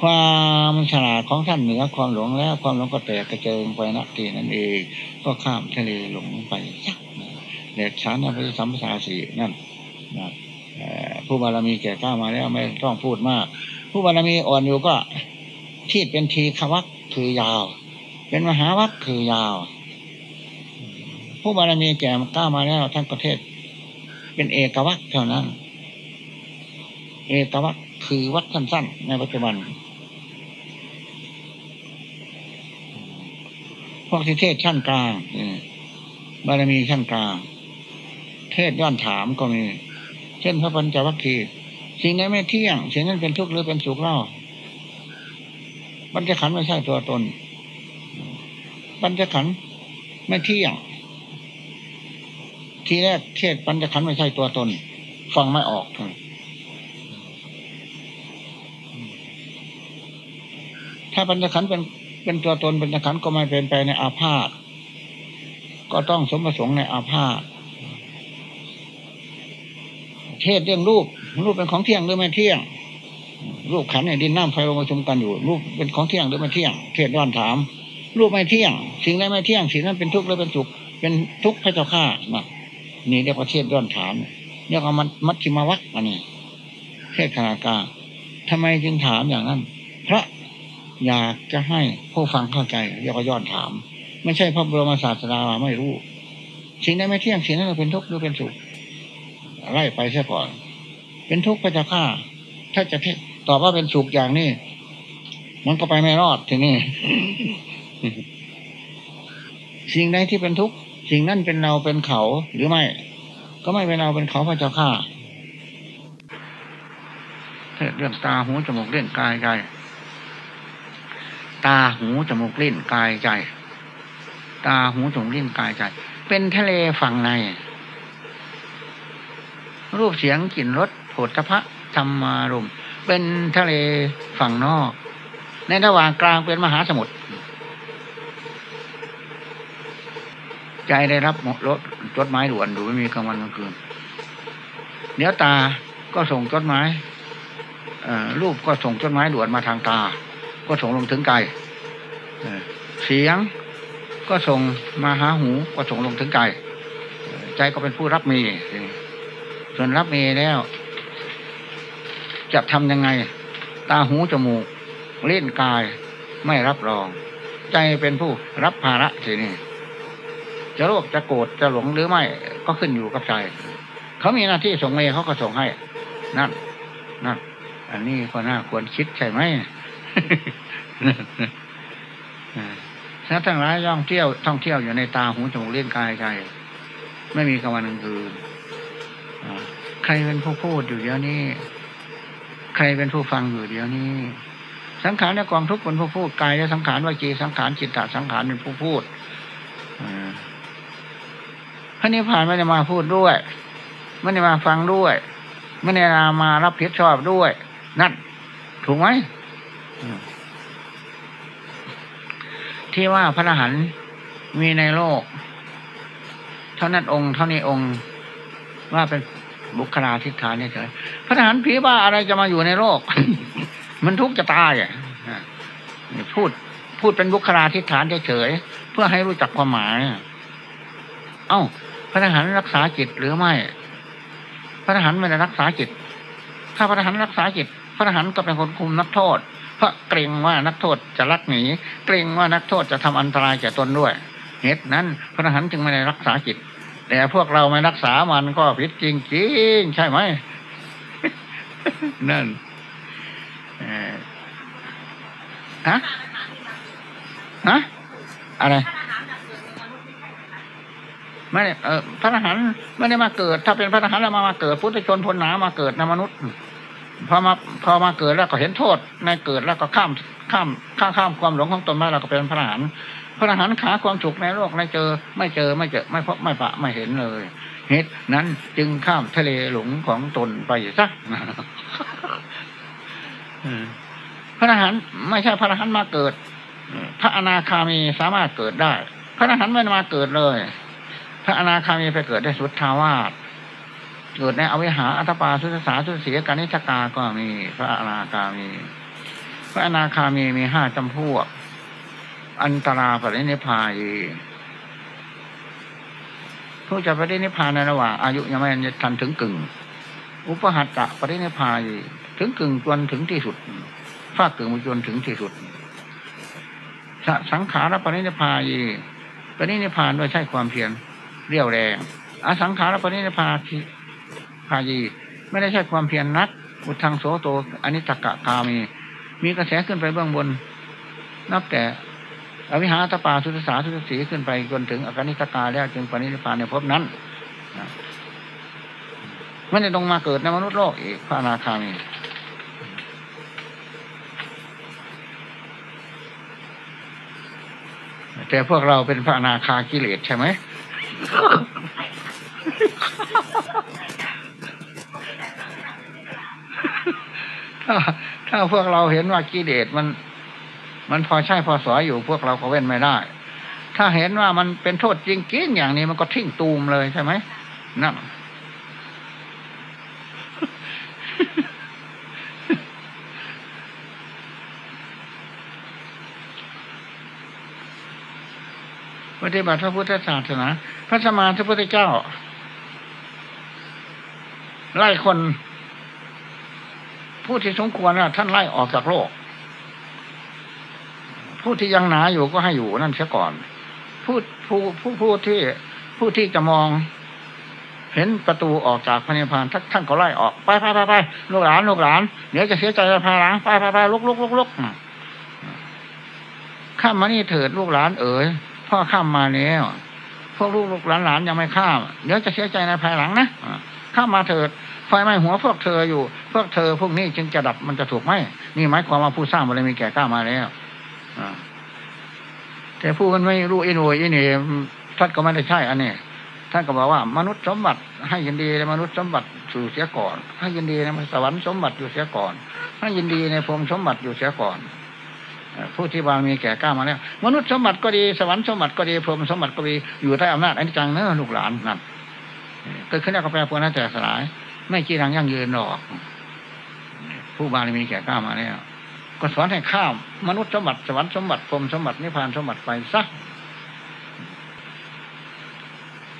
ความฉลาดของท่านเหนือความหลงแล้ว ความหลงก็แตกกระเจิงไปนักทีนั่นเอง ก็ข้ามทะเลหลงไปสักเด็ดชั้นอภิสัมปทาสีนั่นนะผู้บารมีแก่กล้ามาแล้วไม่ต้องพูดมาก ผู้บารมีอ่อนอยู่ก็ที่เป็นทีขวักคือยาว เป็นมหาวัคคือยาว ผู้บารมีแก่กล้ามาแล้วท่านประเทศ เป็นเอกวัคเท่านั้น เอกวัคคือวัคสั้นๆ ในปัจจุบัน พวกที่เทศชั้นกลางบารมีชั้นกลาง เทศย้อนถามก็มี เช่นพระปัญจวัคคีย์สิ่งนั้นไม่เที่ยง สิ่งนั้นเป็นทุกข์หรือเป็นสุขเล่าปัญจขันธ์ไม่ใช่ตัวตนปัญจขันธ์ไม่เที่ยง ทีแรกเทศปัญจขันธ์ไม่ใช่ตัวตน ฟังไม่ออกถ้าปัญจขันธ์เป็นเป็นตัวตนปัญจขันธ์ก็ไม่เป็นไปในอาพาธก็ต้องสมประสงค์ในอาพาธเทศเรื่องรูปรูปเป็นของเที่ยงหรือไม่เที่ยง รูปขันธ์ในดินน้ำไฟลมประชุมกันอยู่ รูปเป็นของเที่ยงหรือไม่เที่ยง เทศย้อนถาม รูปไม่เที่ยง สิ่งใดไม่เที่ยงสิ่งนั้นเป็นทุกข์หรือเป็นสุขเป็นทุกข์พระเจ้าข้านะ นี่เรียกว่าเทศย้อนถามเรียกว่ามัดมัดชิมาวัคอันนี้เทศคณากาทำไมจึงถามอย่างนั้น เพราะอยากจะให้ผู้ฟังเข้าใจเรียกว่าย้อนถาม ไม่ใช่พระบรมศาสดาไม่รู้ สิ่งใดไม่เที่ยงสิ่งนั้นเป็นทุกข์หรือเป็นสุขไล่ไปเสียก่อน เป็นทุกข์พระเจ้าข้าถ้าจะตอบว่าเป็นสุขอย่างนี้มันก็ไปไม่รอดทีนี้สิ่งใดที่เป็นทุกข์ สิ่งนั้นเป็นเราเป็นเขาหรือไม่ ก็ไม่เป็นเราเป็นเขาพระเจ้าข้าเรื่องตาหูจมูกเล่นกายใจ ตาหูจมูกเล่นกายใจ ตาหูจมูกเล่นกายใจ เป็นทะเลฝั่งใน รูปเสียงกลิ่นรสโผฏฐพะธรรมารมเป็นทะเลฝั่งนอก ในระหว่างกลางเป็นมหาสมุทร ใจได้รับรถจดหมายด่วนดูไม่มีกลางวันกลางคืนเดี๋ยวตาก็ส่งจดหมายรูปก็ส่งจดหมายด่วนมาทางตา ก็ส่งลงถึงกายเสียงก็ส่งมาหาหูก็ส่งลงถึงกายใจก็เป็นผู้รับมีส่วนรับมีแล้ว จะทำยังไง ตาหูจมูกเล่นกายไม่รับรอง ใจเป็นผู้รับภาระทีนี้ จะโลภจะโกรธจะหลงหรือไม่ก็ขึ้นอยู่กับใจเขามีหน้าที่ส่งเมเขาก็ส่งให้ นั่นนั่นอันนี้ก็น่าควรคิดใช่ไหมถ้าทั้งหลายย่องเที่ยวท่องเที่ยวอยู่ในตาหูจมูกเล่นกายใจไม่มีกลางวันกลางคืนใครเป็นผู้พูดอยู่เดี๋ยวนี้ ใครเป็นผู้ฟังอยู่เดี๋ยวนี้ สังขารและกองทุกข์เป็นผู้พูดกายและสังขารวจีสังขารจิตตสังขารเป็นผู้พูดอ พระนิพพานไม่ได้มาพูดด้วย ไม่ได้มาฟังด้วย ไม่ได้มารับผิดชอบด้วย นั่น ถูกไหมที่ว่าพระอรหันต์มีในโลก เท่านั้นองค์ เท่านี้องค์ ว่าเป็นบุคลาธิฐานเฉยพระอรหันต์ผีบ้าอะไรจะมาอยู่ในโลก มันทุกข์จะตายอะพูดพูดเป็นบุคลาธิฐานเฉยเพื่อให้รู้จักความหมาย เอ้า พระทหารรักษาจิตหรือไม่ พระทหารไม่ได้รักษาจิต ถ้าพระทหารรักษาจิต พระทหารก็เป็นคนคุมนักโทษ เพราะเกรงว่านักโทษจะลักหนี เกรงว่านักโทษจะทำอันตรายแก่ตนด้วย เหตุนั้น พระทหารจึงไม่ได้รักษาจิต แต่พวกเราไม่รักษามันก็ผิดจริงๆใช่ไหม นั่นฮะฮะอะไร ไม่ได้เออพระทหารไม่ได้มาเกิด ถ้าเป็นพระทหารแล้วมามาเกิดพุทธชนทนหนามาเกิดในมนุษย์พอมาพอมาเกิดแล้วก็เห็นโทษในเกิดแล้วก็ข้ามข้ามข้ามข้ามความหลงของตนมาเราก็เป็นพระทหารพระทหารขาความสุขในโลกในเจอ ไม่เจอไม่เจอไม่พบไม่ปะไม่เห็นเลยเหตุนั้นจึงข้ามทะเลหลงของตนไปซะพระทหารไม่ใช่พระทหารมาเกิด พระอนาคามีสามารถเกิดได้ พระทหารไม่มาเกิดเลย พระอนาคามีไปเกิดได้สุดทาวาสเกิดในอวิหาอัตปาสุสาสุเสียกานิชกาก็มี พระอนาคามี พระอนาคามีมีห้าจำพวก อันตราปรินิพายผู้จะปรินิพานในระหว่างอายุยังไม่ทันถึงกึ่ง อุปหัตตะปรินิพายถึงกึ่งจนถึงที่สุดฟากกึ่งจนถึงที่สุดสังขารปรินิพายปรินิพานโดยใช้ความเพียร เรียวแรงอสังขารปณิพาทิพายีไม่ได้ใช่ความเพียรนนัก อุทังโสโตอนิตกะกามี มีกระแสขึ้นไปเบื้องบน นับแต่อวิหาตปาสุตสาสุตสีขึ้นไปจนถึงอกนิตกาแล้วจึงปณิพานในภพนั้นไม่ได้ลงมาเกิดในมนุษย์โลกอีกพระนาคามีแต่พวกเราเป็นพระนาคากิเลสใช่ไหม ถ้าถ้าพวกเราเห็นว่ากิเลสมัน มันพอใช่พอสอยอยู่พวกเราก็เว้นไม่ได้ ถ้าเห็นว่ามันเป็นโทษจริงๆอย่างนี้มันก็ทิ้งตูมเลยใช่ไหมนั่น ฏิบัติพระพุทธศาสนา พระสมานพระพุทธเจ้า ไล่คนผู้ที่สมควรนะท่านไล่ออกจากโลก ผู้ที่ยังหนาอยู่ก็ให้อยู่นั่นเสียก่อน ผู้ผู้ผู้ผู้ที่ผู้ที่จะมอง เห็นประตูออกจากพระนิพพานท่านท่านก็ไล่ออกไปไปไปไปลูกหลานลูกหลานเดี๋ยวจะเสียใจภายหลังไปไปไปลุกลุกลุกลุกข้ามมานี่เถิดลูกหลานเอ๋ย พ่อข้ามมาแล้วพวกลูกหลานหลานยังไม่ข้ามเดี๋ยวจะเสียใจในภายหลังนะข้ามมาเถิดไฟไหม้หัวพวกเธออยู่ พวกเธอพวกนี้จึงจะดับมันจะถูกไหมนี่หมายความว่าผู้สร้างบารมีแก่กล้ามาแล้วอแต่ผู้มันไม่รู้อินโวยอินเนท่านก็ไม่ได้ใช่อันนี้ท่านก็บอกว่า มนุษย์สมบัติให้ยินดีในมนุษย์สมบัติสู่เสียก่อน ให้ยินดีในสวรรค์สมบัติอยู่เสียก่อน ให้ยินดีในพรหมสมบัติอยู่เสียก่อน ผู้ที่บารมีแก่กล้ามาแล้ว มนุษย์สมบัติก็ดีสวรรค์สมบัติก็ดีพรหมสมบัติก็ดีอยู่ใต้อำนาจอนิจจังเนอลูกหลานนั่นเกิดขึ้นแล้วก็แปรปรวนแล้วแต่สลาย ไม่จีรังยั่งยืนหรอก ผู้บารมีแก่กล้ามาแล้วก็สอนให้ข้าม มนุษย์สมบัติสวรรค์สมบัติพรหมสมบัตินิพพานสมบัติไปซะ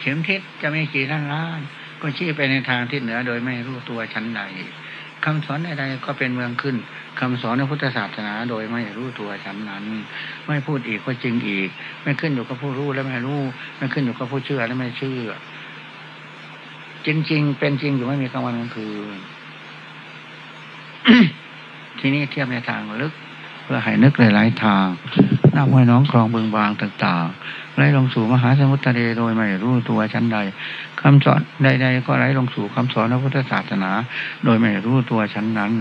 เข็มทิศจะมีกี่ล้านล้าน ก็ชี้ไปในทางทิศเหนือโดยไม่รู้ตัวชั้นใด คำสอนใดๆก็เป็นเมืองขึ้นคำสอนในพุทธศาสนาโดยไม่รู้ตัวฉันนั้น ไม่พูดอีกก็จริงอีก ไม่ขึ้นอยู่กับผู้รู้และไม่รู้ ไม่ขึ้นอยู่กับผู้เชื่อและไม่เชื่อ จริง ๆ เป็นจริงอยู่ไม่มีกลางวันกลางคืนทีนี้เทียบในทางลึก พื่อให้นึกหลายๆทางน้ำห้วยน้องคลองบึงบางต่างๆไหลลงสู่มหาสมุทรทะเลโดยไม่รู้ตัวชั้นใดคำสอนใด ๆ ก็ไหลลงสู่คำสอนพระพุทธศาสนา โดยไม่รู้ตัวชั้นนั้น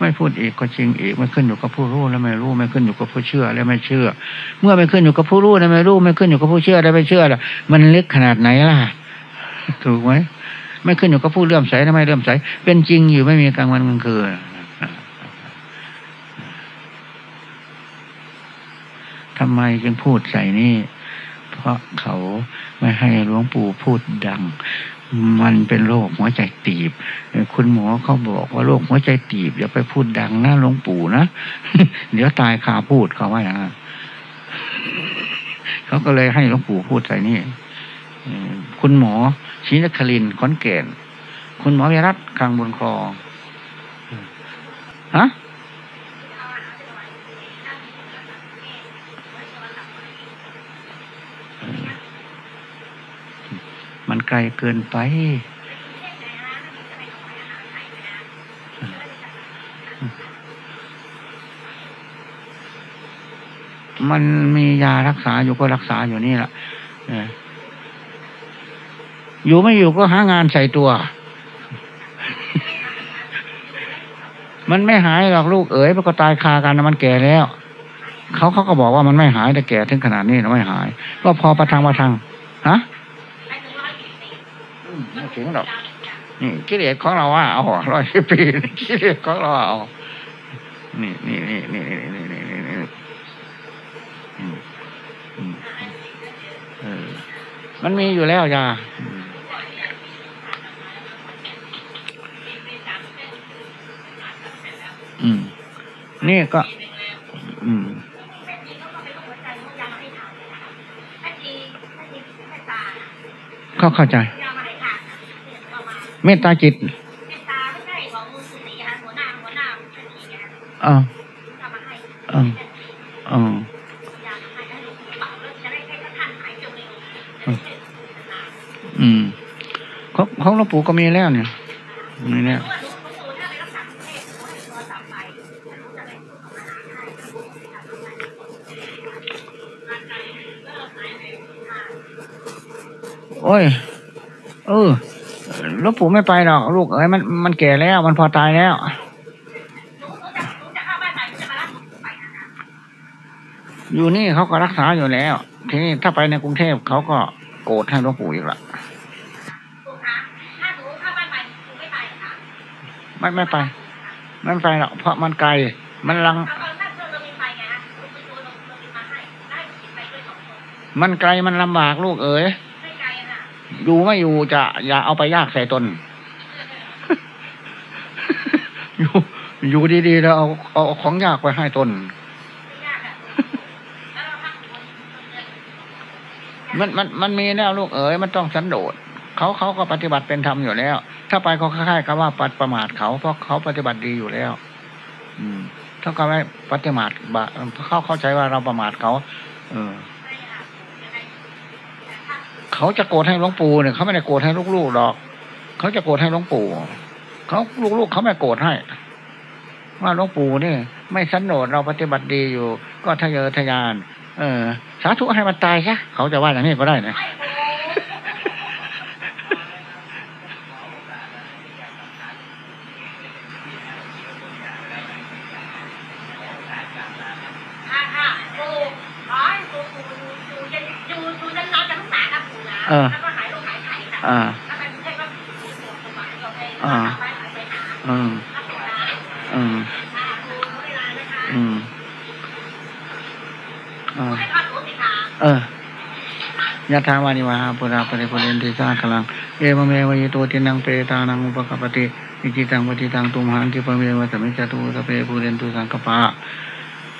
ไม่พูดอีกก็จริงอีกไม่ขึ้นอยู่กับผู้รู้และไม่รู้ไม่ขึ้นอยู่กับผู้เชื่อและไม่เชื่อ เมื่อไม่ขึ้นอยู่กับผู้รู้และไม่รู้ไม่ขึ้นอยู่กับผู้เชื่อและไม่เชื่อล่ะมันลึกขนาดไหนล่ะ ถูกไหมไม่ขึ้นอยู่กับผู้เลื่อมใสและไม่เลื่อมใสเป็นจริงอยู่ไม่มีกลางวันกลางคืน ทำไมจึงพูดใส่นี่ เพราะเขาไม่ให้หลวงปู่พูดดัง มันเป็นโรคหัวใจตีบ คุณหมอเขาบอกว่าโรคหัวใจตีบอย่าไปพูดดังนะหลวงปู่นะเดี๋ยวตายคาพูดเขาว่าอย่างนั้นเขาก็เลยให้หลวงปู่พูดใส่นี่คุณหมอชินครินขอนแก่น คุณหมอวิรัตคลังบนคอฮะ มันไกลเกินไป มันมียารักษาอยู่ก็รักษาอยู่นี่แหละอยู่ไม่อยู่ก็หางานใส่ตัว มันไม่หายหรอกลูกเอ๋ยมันก็ตายคากันนะมันแก่แล้วเขาเขาก็บอกว่ามันไม่หายแต่แก่ถึงขนาดนี้นะไม่หาย ก็พอประทังประทัง ฮะ ถึงหรอกนี่กิเลสของเราว่าเอาร้อยสิบปีนี่กิเลสของเราเอานี่นี่นี่นี่นี่นี่นี่นี่นี่มันมีอยู่แล้วยาอืม นี่ก็ อืมเข้าเข้าใจ เมตตาจิตเออเออเอออืมของของหลวงปู่ก็มีแล้วเนี่ยมีแล้วโอ้ย เออห ลวงปู่ไม่ไปหรอกลูกเอ้ยมันมันแก่แล้ว มันพอตายแล้ว อยู่นี่เขาก็รักษาอยู่แล้ว ทีนี้ถ้าไปในกรุงเทพเขาก็โกรธให้หลวงปู่อีกละไม่ไม่ไปไม่ไปหรอกเพราะมันไกลมันลัง มันไกลมันลำบากลูกเอ๋ย อยู่ไม่อยู่จะอย่าเอาไปยากใส่ตน อยู่อยู่ดีๆแล้วเอาเอาของยากไปให้ตน มันมันมันมีแล้วลูกเอ๋ยมันต้องสันโดษเขาเขาก็ปฏิบัติเป็นธรรมอยู่แล้ว ถ้าไปก็คล้ายๆกับว่าปัดประมาทเขาเพราะเขาปฏิบัติดีอยู่แล้ว อืมถ้าก็ไม่ปฏิมาทบะเขาเข้าใจว่าเราประมาทเขา เออ เขาจะโกรธให้หลวงปู่เนี่ยเขาไม่ได้โกรธให้ลูกๆหรอก เขาจะโกรธให้หลวงปู่เขาลูกๆเขาไม่โกรธให้ ว่าหลวงปู่นี่ยไม่สันโดษเราปฏิบัติดีอยู่ ก็ทะเยอทะยาน เออ สาธุให้มันตายซะเขาจะว่าอย่างนี้ก็ได้นะค่ะปูขอให้ปูปูดูดูจะดูดูนานๆจะต้องตาย นะปูนะแล้วก็หายโรคหายไข้ค่ะอ่าถ้าเป็นไม่ใช่ว่าปูปวดสมองเราไปอ่าไปหายาอืมถ้าปูนะอืมานะคะอืมอ่าให้ทอดปูสิคะเออยะถาวานิวาหาปุราปริปุเรนติสาคลัง เอวเมวะยิโตตินังเปตานังอุปกปปติอิจิตังปฏิตังตุมหังคิปเมวะสมิจตุสเปปุเรนตุสังกปา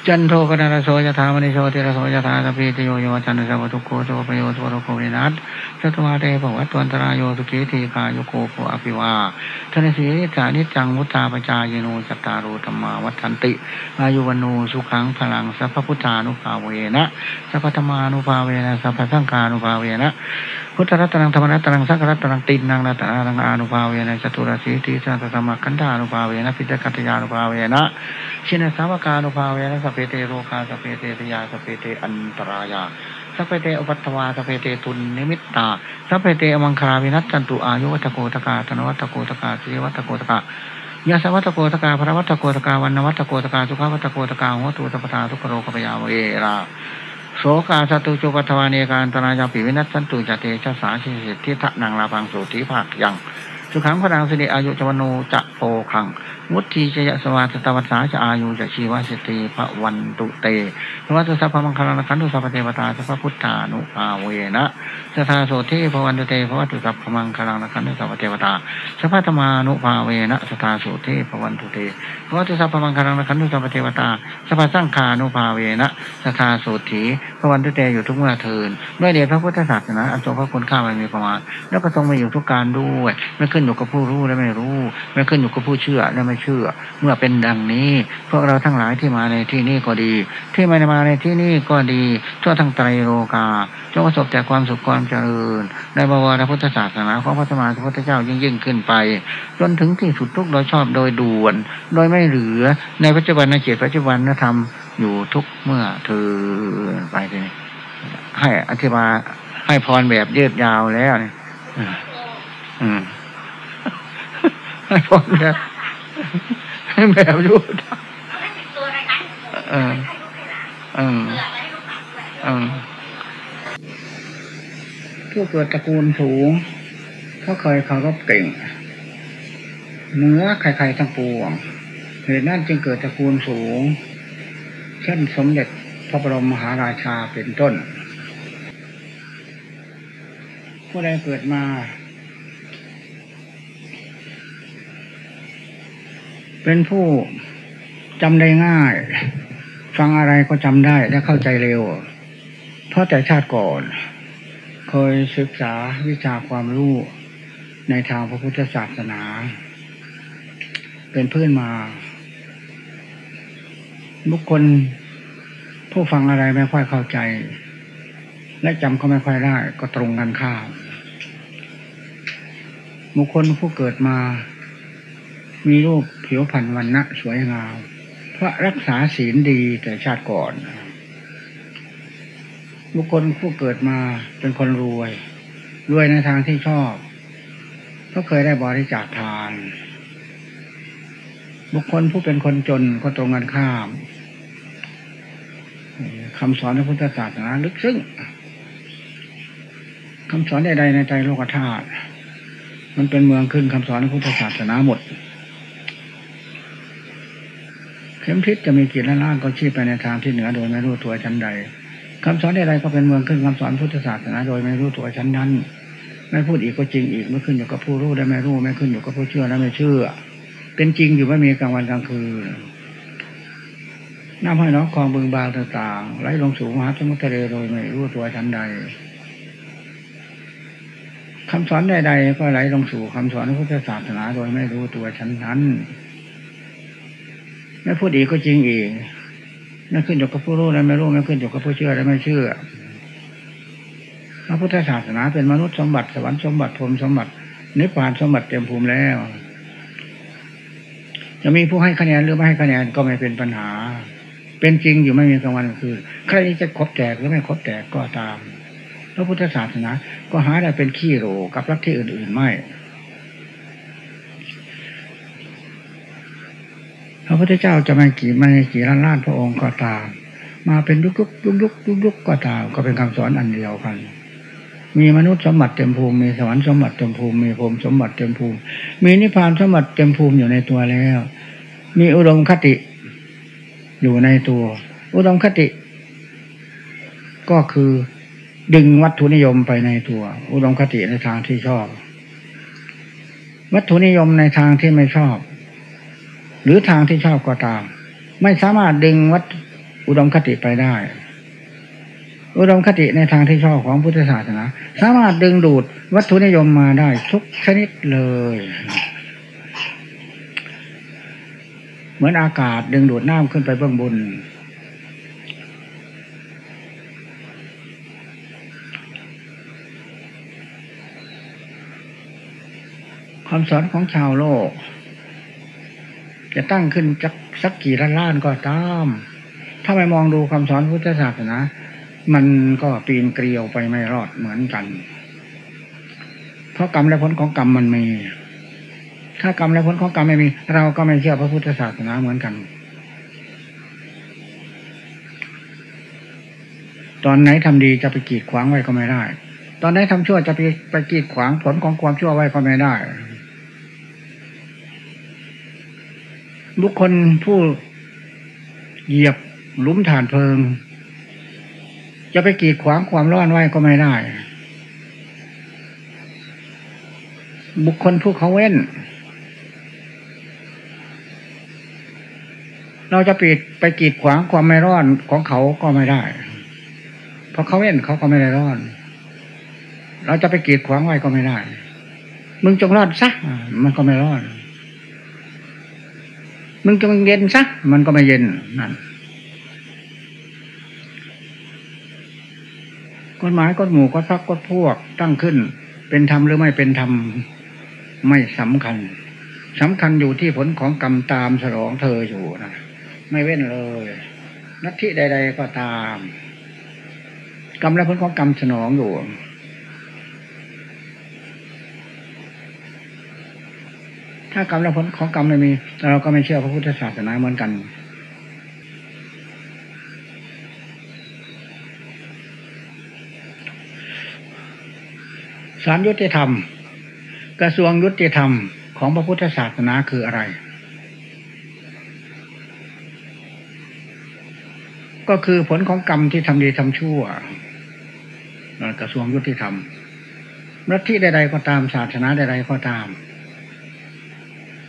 จันโทกนาลโสยะถามณิโสติระโสยะถาสพพิติโยโยจันทสัพทุกโคสปโยสวรโควินัสสัตวาเตภวัตวันตรายโยสุขีทีกายโกโภอภิวาทนสีลิสสะ นิจจัง วุฑฒาปจายิโนจัตตาโร ธัมมาวัฑฒันติ อายุวัณโณ สุขังพลังสัพพพุทธานุภาเวนะสัพพธัมมานุภาเวนะสัพพสังฆานุภาเวนะ พุทธรตนังธัมมรตนังสังฆรตนังติณณัง รตนานังอานุภาเวนะจตุราสีติสหัสสธัมมักขันธานุภาเวนะ ปิฏกัตตยานุภาเวนะชินสาวกานุภาเวนะ สัพเพเตโรคา สัพเพเต ภยา สัพเพเตอันตรายา สัพเพเต อุปัททวา สัพเพเต ทุนนิมิตตาสพเพเตอมังคาวินัสจันตุอายุวัตโกตกาธนวัตโกตกาสิวัตโกตกายาสวัตโกตกาพระวัตโกตกาวันวัตโกตกาสุขวัตโกตกาหัวตูตปทาทุกโรกปยาเวรา สกาสตุจุปัทวานีการตนายาปิวินัสสันตุจเตชะสาชิสิทธิทะนังลาพังสุธิภาคยังสุขังพระนางสิริอายุจวโนจะโพคัง มุตทีจยสวาสตวัสสาจะอายุจะชีวสิติพระวันตุเตพระวัตสัพพมังคลานขันตุสัพเทวตาสัพพุทธานุภาเวนะสทาโสเทพระวันตุเตพระวัตสัพพมังคลานขันตุสัพเทวตาสัพพธรรมานุภาเวนะสตาโสเทพวันตุเตพระวัตสัพพมังคลังขันตุสัพเทวตาสัพพสังฆานุภาเวนะสตาโสถีพระวันตุเตอยู่ทุกเมื่อเทินด้วยเดชพระพุทธศาสนาอันทรงพระคุณข้าไม่มีประมาณแล้วก็ทรงมาอยู่ทุกการด้วย ไม่ขึ้นอยู่กับผู้รู้และไม่รู้ ไม่ขึ้นอยู่กับผู้เชื่อและไม่เชื่อ เมื่อเป็นดังนี้ พวกเราทั้งหลายที่มาในที่นี้ก็ดี ที่ไม่ได้มาในที่นี้ก็ดีทั่วทั้งไตรโลกาจงประสบแต่ความสุขความเจริญในบวรพุทธศาสนาของพระสมมาสัมพุทธเจ้ายิ่งยิ่งขึ้นไป จนถึงที่สุดทุกโดยชอบโดยด่วน โดยไม่เหลือในปัจจุบันในเจตปัจจุบันนธรรมอยู่ทุกเมื่อเธอไปทีนี้ให้อธิบายให้พรแบบยืดยาวแล้วเนี่ยอืมให้พรแบบ แบบยุทธเออเออเอไว้ให้ลูกหลานด้วยเออผู้เกิดตระกูลสูงเขาเคยเคารพเก่งเหนือใครๆทั้งปวงเหตุนั้นจึงเกิดตระกูลสูง เช่นสมเด็จพระบรมมหาราชาเป็นต้น ผู้ใดเกิดมา เป็นผู้จำได้ง่าย ฟังอะไรก็จำได้และเข้าใจเร็ว เพราะแต่ชาติก่อน เคยศึกษาวิชาความรู้ในทางพระพุทธศาสนา เป็นเพื่อนมา บุคคลผู้ฟังอะไรไม่ค่อยเข้าใจ และจำก็ไม่ค่อยได้ก็ตรงกันข้ามบุคคลผู้เกิดมา มีรูปผิวพรรณวันณะสวยงามเพราะรักษาศีลดีแต่ชาติก่อนบุคคลผู้เกิดมาเป็นคนรวย รวยในทางที่ชอบเพราะเคยได้บริจาคทาน บุคคลผู้เป็นคนจนก็ตรงกันข้ามคำสอนในพุทธศาสนาลึกซึ้งคำสอนใดๆในใจโลกธาตุมันเป็นเมืองขึ้นคำสอนในพุทธศาสนาหมด เข็มทิศจะมีกี่ล้านล้านก็ชี้ไปในทางที่เหนือโดยไม่รู้ตัวชั้นใดคำสอนใดๆก็เป็นเมืองขึ้นคำสอนพุทธศาสนาโดยไม่รู้ตัวชั้นนั้น ไม่พูดอีกก็จริงอีกไม่ขึ้นอยู่กับผู้รู้และไม่รู้ไม่ขึ้นอยู่กับผู้เชื่อและไม่เชื่อ เป็นจริงอยู่ไม่มีกลางวันกลางคืนน้ำให้น้องคลองบึงบางต่างๆไหลลงสู่มหาสมุทรทะเลโดยไม่รู้ตัวชั้นใดคำสอนใดๆก็ไหลลงสู่คำสอนพุทธศาสนาโดยไม่รู้ตัวฉันนั้น ไม่พูดอีกก็จริงอีกไม่ขึ้นอยู่กับผู้รู้และไม่รู้ไม่ขึ้นอยู่กับผู้เชื่อและไม่เชื่อพระพุทธศาสนาเป็นมนุษย์สมบัติสวรรค์สมบัติพรมสมบัตินิพพานสมบัติเต็มภูมิแล้ว จะมีผู้ให้คะแนนหรือไม่ให้คะแนนก็ไม่เป็นปัญหา เป็นจริงอยู่ไม่มีกลางวันกลคืนใครจะครบแตกหรือไม่ครบแตกก็ตาม พระพุทธศาสนาก็หาได้เป็นขี้โรกับลักทธิอื่น ๆ ไม่ ระพุทธเจ้าจะมากี่ไมากี่ล้านล้านพระองค์ก็ตาม มาเป็นยุกยุกยุกยุกยุกยุกก็ตามก็เป็นคำสอนอันเดียวกัน มีมนุษย์สมบัติเต็มภูมิมีสวรรค์สมบัติเต็มภูมิมีพรหมสมบัติเต็มภูมิ มีนิพพานสมบัติเต็มภูมิอยู่ในตัวแล้ว มีอุดมคติอยู่ในตัว อุดมคติ ก็คือดึงวัตถุนิยมไปในตัว อุดมคติในทางที่ชอบ วัตถุนิยมในทางที่ไม่ชอบ หรือทางที่ชอบก็ตาม ไม่สามารถดึงวัตอุดมคติไปได้ อุดมคติในทางที่ชอบของพุทธศาสนาสามารถดึงดูดวัตถุนิยมมาได้ทุกชนิดเลย เหมือนอากาศดึงดูดน้ำขึ้นไปเบื้องบนคำสอนของชาวโลก จะตั้งขึ้นจักสักกี่ล้านล้านก็ตาม ถ้าไปมองดูคำสอนพุทธศาสนามันก็ปีนเกลียวไปไม่รอดเหมือนกัน เพราะกรรมและผลของกรรมมันมี ถ้ากรรมและผลของกรรมไม่มี เราก็ไม่เชื่อพระพุทธศาสนาเหมือนกัน ตอนไหนทำดีจะไปกีดขวางไว้ก็ไม่ได้ ตอนไหนทำชั่วจะไปไปกีดขวางผลของความชั่วไว้ก็ไม่ได้ บุคคลผู้เหยียบหลุมฐานเพลิง จะไปกีดขวางความร้อนไว้ก็ไม่ได้ บุคคลผู้เขาเว้น เราจะปิดไปกีดขวางความไม่ร้อนของเขาก็ไม่ได้ เพราะเขาเว้นเขาก็ไม่ได้ร้อน เราจะไปกีดขวางไว้ก็ไม่ได้ มึงจงรอดซะมันก็ไม่รอด มึงจงเย็นซะมันก็ไม่เย็นนั่นกฎหมายกฎหมู่กฎพักกฎพวกตั้งขึ้น เป็นธรรมหรือไม่เป็นธรรมไม่สำคัญสำคัญอยู่ที่ผลของกรรมตามฉลองเธออยู่นะไม่เว้นเลยนัตทิใด ๆ ก็ตาม กรรมและผลของกรรมสนองอยู่ ถ้ากรรมและผลของกรรมไม่มี เราก็ไม่เชื่อพระพุทธศาสนาเหมือนกัน สารยุติธรรม กระทรวงยุติธรรมของพระพุทธศาสนาคืออะไร ก็คือผลของกรรมที่ทำดีทำชั่ว กระทรวงยุติธรรมรัฐที่ใดๆก็ตามศาสนาใดๆก็ตาม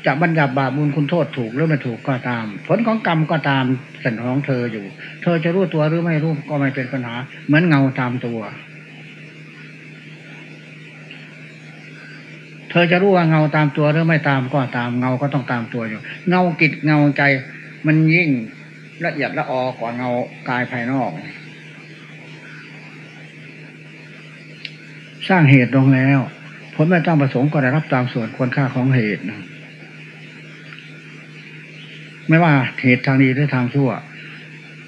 จะบัญญัติบาปบุญคุณโทษถูกหรือไม่ถูกก็ตาม ผลของกรรมก็ตามสันองเธออยู่ เธอจะรู้ตัวหรือไม่รู้ก็ไม่เป็นปัญหา เหมือนเงาตามตัว เธอจะรู้ว่าเงาตามตัวหรือไม่ตามก็ตามเงาก็ต้องตามตัวอยู่ เงากิจเงาใจมันยิ่งละเอียดละออกว่าเงากายภายนอก สร้างเหตุลงแล้วผลไม่ต้องประสงค์ก็ได้รับตามส่วนควรค่าของเหตุ ไม่ว่าเหตุทางดีหรือทางชั่ว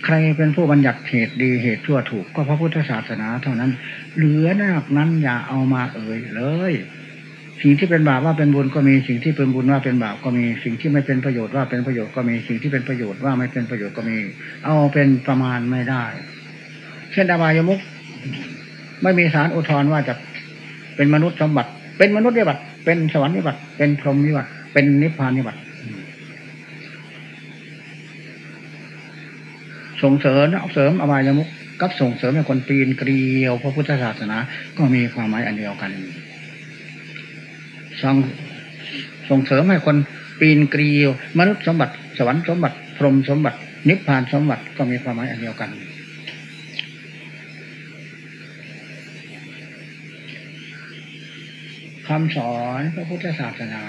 ใครเป็นผู้บัญญัติเหตุดีเหตุชั่วถูก ก็พระพุทธศาสนาเท่านั้น เหลือนอกนั้นอย่าเอามาเอ่ยเลย สิ่งที่เป็นบาปว่าเป็นบุญก็มีสิ่งที่เป็นบุญว่าเป็นบาปก็มีสิ่งที่ไม่เป็นประโยชน์ว่าเป็นประโยชน์ก็มีสิ่งที่เป็นประโยชน์ว่าไม่เป็นประโยชน์ก็มี เอาเป็นประมาณไม่ได้ เช่นอบายมุกไม่มีสารอุทธรว่าจะเป็นมนุษย์สมบัติ เป็นมนุษย์วิบัติ เป็นสวรรค์วิบัติ เป็นพรหมวิบัติ เป็นนิพพานวิบัติ ส่งเสริมเสริมอบายมุกกับส่งเสริมให้คนปีนเกลียวพระพุทธศาสนา ก็มีความหมายอันเดียวกันส่งส่งเสริมให้คนปีนเกลียว มนุษย์สมบัติ สวรรค์สมบัติ พรหมสมบัติ นิพพานสมบัติก็มีความหมายอันเดียวกัน คำสอนพระพุทธศาสนา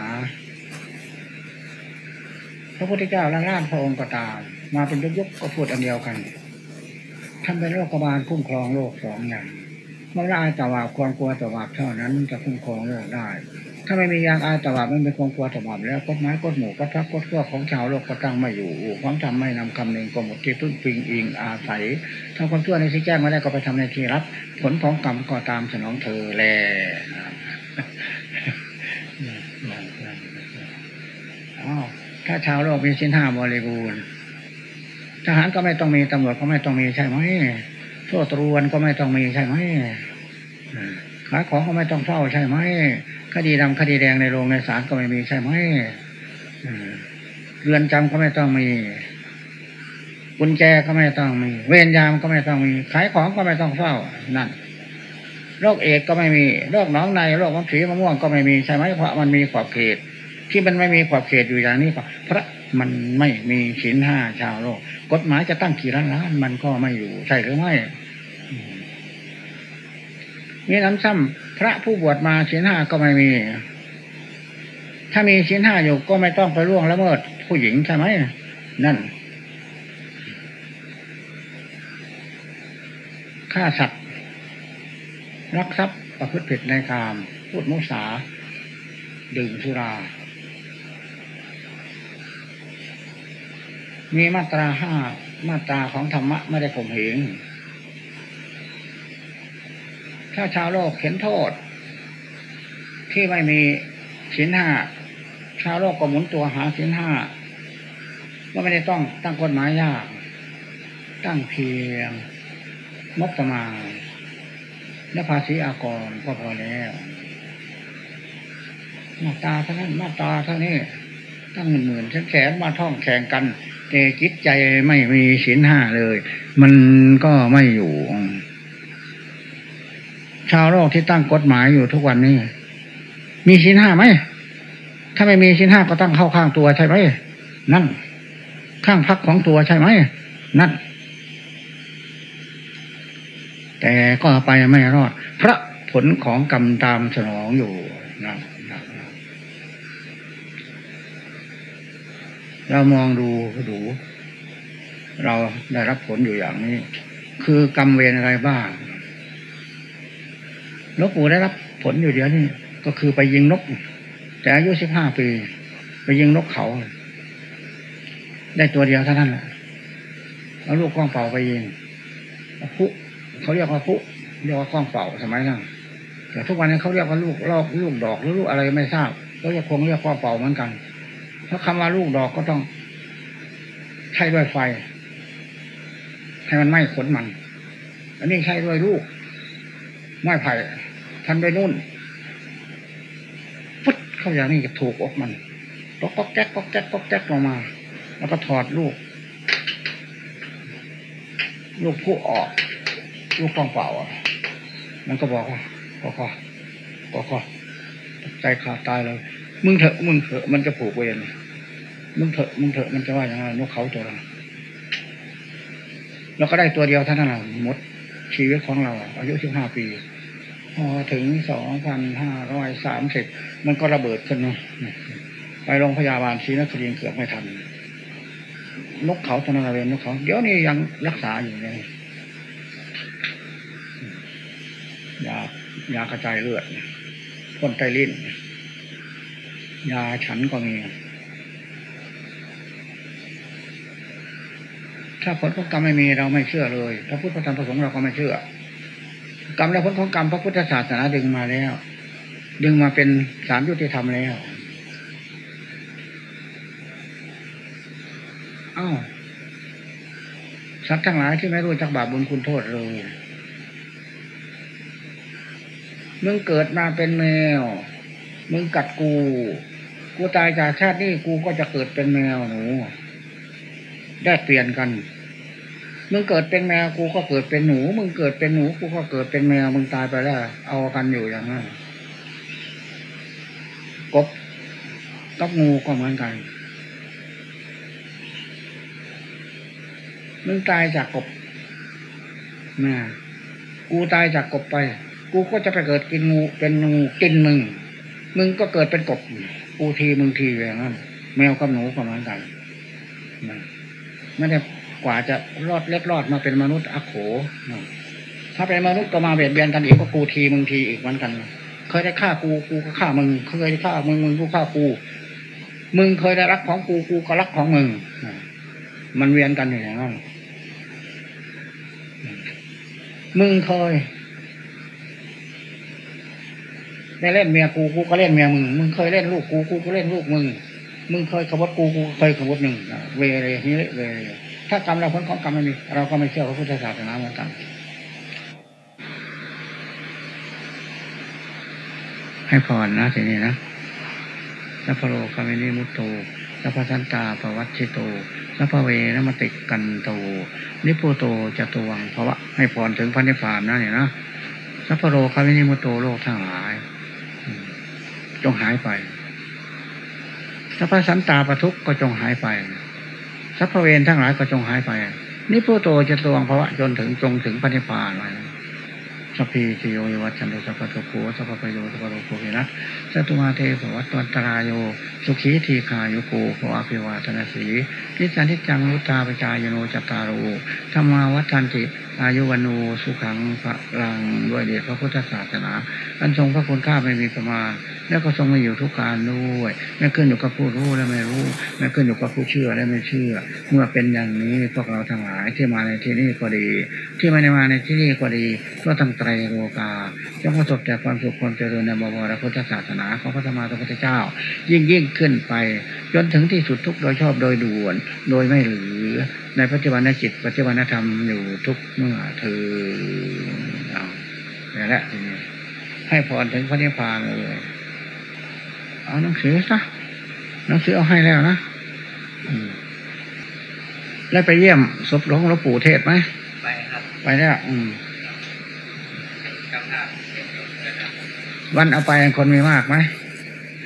พระพุทธเจ้าละล่านพระองค์ก็ตาม มาเป็นยกๆก็พูดอันเดียวกันท่านเป็นโรคบาลคุ้มครองโลกสองอย่างเมื่อละอายตวาบความกลัวตวาบเท่านั้นจะคุ้มครองโลกได้ ถ้าไม่มียางอายตวาบไม่เป็นความกลัวตวาบแล้วกฎหมายกฎหมู่กฎพักกฎขั้วของชาวโลกก็ตั้งไม่อยู่ความจำไม่นำคำหนึ่งก็หมดที่พึ่งพิงอิงอาศัยทำความชั่วในที่แจ้งไม่ได้ก็ไปทำในที่รับ ผลของกรรมก็ตามสนองเธอแลอ้าวถ้าชาวโลกมีสินห้าบริบูรณ์ ทหารก็ไม่ต้องมีตำรวจก็ไม่ต้องมีใช่ไหมโทษตรวนก็ไม่ต้องมีใช่ไหมขายของก็ไม่ต้องเฝ้าใช่ไหมคดีดำคดีแดงในโรงในศาลก็ไม่มีใช่ไหมเรือนจำก็ไม่ต้องมีกุญแจก็ไม่ต้องมี เวรยามก็ไม่ต้องมี ขายของก็ไม่ต้องเฝ้านั่นโรคเอกก็ไม่มีโรคน้องในโรคมังสีมะม่วงก็ไม่มีใช่ไหมเพราะมันมีขอบเขต ที่มันไม่มีขอบเขตอยู่อย่างนี้ก็พระ มันไม่มีศีลห้าชาวโลก กฎหมายจะตั้งกี่ล้านล้านมันก็ไม่อยู่ ใช่หรือไม่มีน้ำซ้ำพระผู้บวชมาศีลห้าก็ไม่มี ถ้ามีศีลห้าอยู่ก็ไม่ต้องไปล่วงละเมิดผู้หญิงใช่ไหมนั่นฆ่าสัตว์รักทรัพย์ประพฤติผิดในกาม พูดมุสา ดื่มสุรา มีมาตราห้ามาตราของธรรมะไม่ได้ข่มเหงถ้าชาวโลกเห็นโทษ ที่ไม่มีสินห้าชาวโลกก็หมุนตัวหาสินห้าว่าไม่ได้ต้องตั้งกฎหมายยาก ตั้งเพียงงบประมาณและภาษีอากรก็พอแล้วมาตาเท่านั้นมาตาเท่านี้ตั้งหมื่นหมื่นแสนแสนมาท่องแข่งกัน แต่จิตใจไม่มีศีลห้าเลย มันก็ไม่อยู่ ชาวโลกที่ตั้งกฎหมายอยู่ทุกวันนี้ มีศีลห้าไหมถ้าไม่มีศีลห้าก็ตั้งเข้าข้างตัวใช่ไหมนั่น ข้างพักของตัวใช่ไหมนั่น แต่ก็ไปไม่รอด พระผลของกรรมตามสนองอยู่นะ เรามองดูดูเราได้รับผลอยู่อย่างนี้ คือกรรมเวรอะไรบ้างหลวงปู่ได้รับผลอยู่เดียวนี้ก็คือไปยิงนก แต่อายุสิบห้าปี ไปยิงนกเขา ได้ตัวเดียวเท่านั้นแหละแล้วลูกกล้องเป่าไปยิงพุเขาเรียกว่าพุเรียกว่ากล้องเป่าสมัยนั้นแต่ทุกวันนี้เขาเรียกว่าลูกลอกลูกดอกหรือลูกอะไรไม่ทราบก็จะคงเรียกกล้องเป่าเหมือนกัน เพราะคำว่าลูกดอกก็ต้องใช้ด้วยไฟ ให้มันไหม้ขนมัน อันนี้ใช้ด้วยลูกไม้ไผ่ทันด้วยนุ่นฟุดเข้าอย่างนี้จะถูกอกมันก็ก๊อกแก๊กก๊อกแก๊กก๊อกแก๊กลงมา แล้วก็ถอดลูก ลูกผู้ออก ลูกกองเปล่าอะ มันก็บอกว่าก็ก็ก็ก็ใจขาดตายเลย มึงเถอะมึงเถอะมันจะผูกเวรมึงเถอะมึงเถอะมันจะว่าอย่างไรนกเขาตัวเราเราก็ได้ตัวเดียวเท่านั้นแหละหมดชีวิตของเรา อายุสิบห้าปี พอถึงสองพันห้าร้อยสามสิบมันก็ระเบิดขึ้นเนาะไปโรงพยาบาลศรีนครินทร์เกือบไม่ทันนกเขาตอนนั้นเลยนกเขา เดี๋ยวนี้ยังรักษาอยู่เลยยายากระจายเลือดพ่นไตลิ้น ยาฉันก็มี ถ้าผลของกรรมไม่มีเราไม่เชื่อเลย พระพุทธธรรมประสงค์เราก็ไม่เชื่อ กรรมและผลของกรรมพระพุทธศาสนาดึงมาแล้ว ดึงมาเป็นสารยุติธรรมแล้วอ้าวสัตว์ทั้งหลายที่ไม่รู้จักบาปบุญคุณโทษเลยมึงเกิดมาเป็นแมว มึงกัดกู กูตายจากชาตินี้กูก็จะเกิดเป็นแมวหนู ได้เปลี่ยนกัน มึงเกิดเป็นแมวกูก็เกิดเป็นหนู มึงเกิดเป็นหนูกูก็เกิดเป็นแมว มึงตายไปแล้ว เอากันอยู่อย่างนั้นกบกับงูก็เหมือนกัน มึงตายจากกบแม่กูตายจากกบไป กูก็จะไปเกิดกินงูเป็นงูกินมึง มึงก็เกิดเป็นกบ กูทีมึงทีอย่างนั้นแมวกับหนูก็เหมือนกันนะไม่ได้กว่าจะรอดเล็ดรอดมาเป็นมนุษย์อโขนะถ้าเป็นมนุษย์ก็มาเบียดเบียนกันอีกก็กูทีมึงทีอีกเหมือนกัน เคยได้ฆ่ากูกูก็ฆ่ามึง เคยได้ฆ่ามึงมึงกูฆ่ากู มึงเคยได้รักของกูกูก็รักของมึงมันเวียนกันอย่างนั้นมึงเคย ได้เล่นเมียกูกูก็เล่นเมียมึงมึงเคยเล่นลูกกูกูก็เล่นลูกมึงมึงเคยขบกูกูเคยขบหนึ่งเวเรนี้เวเรถ้ากรรมเราผลของกรรมไม่มีเราก็ไม่เชื่อพระพุทธศาสนาเหมือนกันให้พรนะทีนี้นะสัพพโลกามินิมุตโตสัพพสันตาปวัชชิโตสัพพเวนมติกันโต นิพุโตจตวังภวะให้พรถึงพระนิพพานนะเนี่ยนะสัพพโลกามินิมุตโตโลกทั้งหลาย จงหายไปสัพพสันตาปทุกก็จงหายไปสัพพเวนทั้งหลายก็จงหายไปนิพุโตจะตวงภวะจนถึงจงถึงพระนิพานไว้สัพพีติโยวิวัชันตุสัพพะทุกโขสัพพะประโยชน์สัพพะโลกโภวินัสสตุมาเทภวัตวันตรายโยสุขีทีคายโกภวะพิวาทนาสีนิสันทิจังรุตตาปจายโนจัตตารุธรรมาวัฏันติ อายุวันโนสุขังพระลังด้วยเดชพระพุทธศาสนา อันทรงพระคุณค่าไม่มีประมาณ แล้วก็ทรงมาอยู่ทุกการด้วยไม่ขึ้นอยู่กับผู้รู้และไม่รู้ไม่ขึ้นอยู่กับผู้เชื่อและไม่เชื่อ เมื่อเป็นอย่างนี้พวกเราทั้งหลายที่มาในที่นี้ก็ดี ที่ไม่ได้มาในที่นี้ก็ดี ก็ทั้งไตรโลกาจงประสบแต่ความสุขความเจริญในบวรพุทธศาสนาของพระธรรมาพุทธเจ้า ยิ่งยิ่งขึ้นไป จนถึงที่สุดทุกโดยชอบโดยด่วน โดยไม่เหลือ ในปัจจุบันจิตปัจจุบันธรรมอยู่ทุกเมื่อเธอเอานี่แหละทีนี้ให้พรถึงพระนิพพานเลยเอาหนังสือซะหนังสือเอาให้แล้วนะอืมแล้วไปเยี่ยมศพหลวงหลวงปู่เทศไหมไปครับ ไปแล้วอืมกำลังวันเอาไปคนมีมากไหม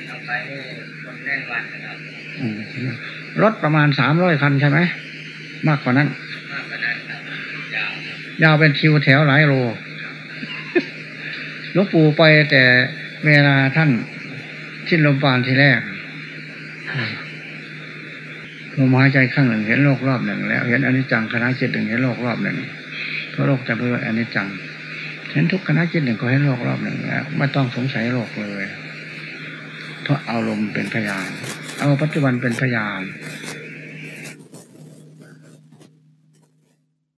เอาไปคนแน่นวันนะค รับอืมรถประมาณสามร้อยคันใช่ไหม มากกว่านั้นมากกว่านั้นครับยาวยาวเป็นคิวแถวหลายโลหลวงปู่ไปแต่เวลาท่านชิ้นลมปานทีแรกลมหายใจข้างหนึ่งเห็นโลกรอบหนึ่งแล้ว เห็นอนิจจังคณะจิตหนึ่งเห็นโลกรอบหนึ่งเพราะโลกจะเป็นอนิจจังเห็นทุกคณะจิตหนึ่งก็เห็นโลกรอบหนึ่งแล้วไม่ต้องสงสัยโลกเลยเพราะเอาลมเป็นพยาน เอาปัจจุบันเป็นพยาน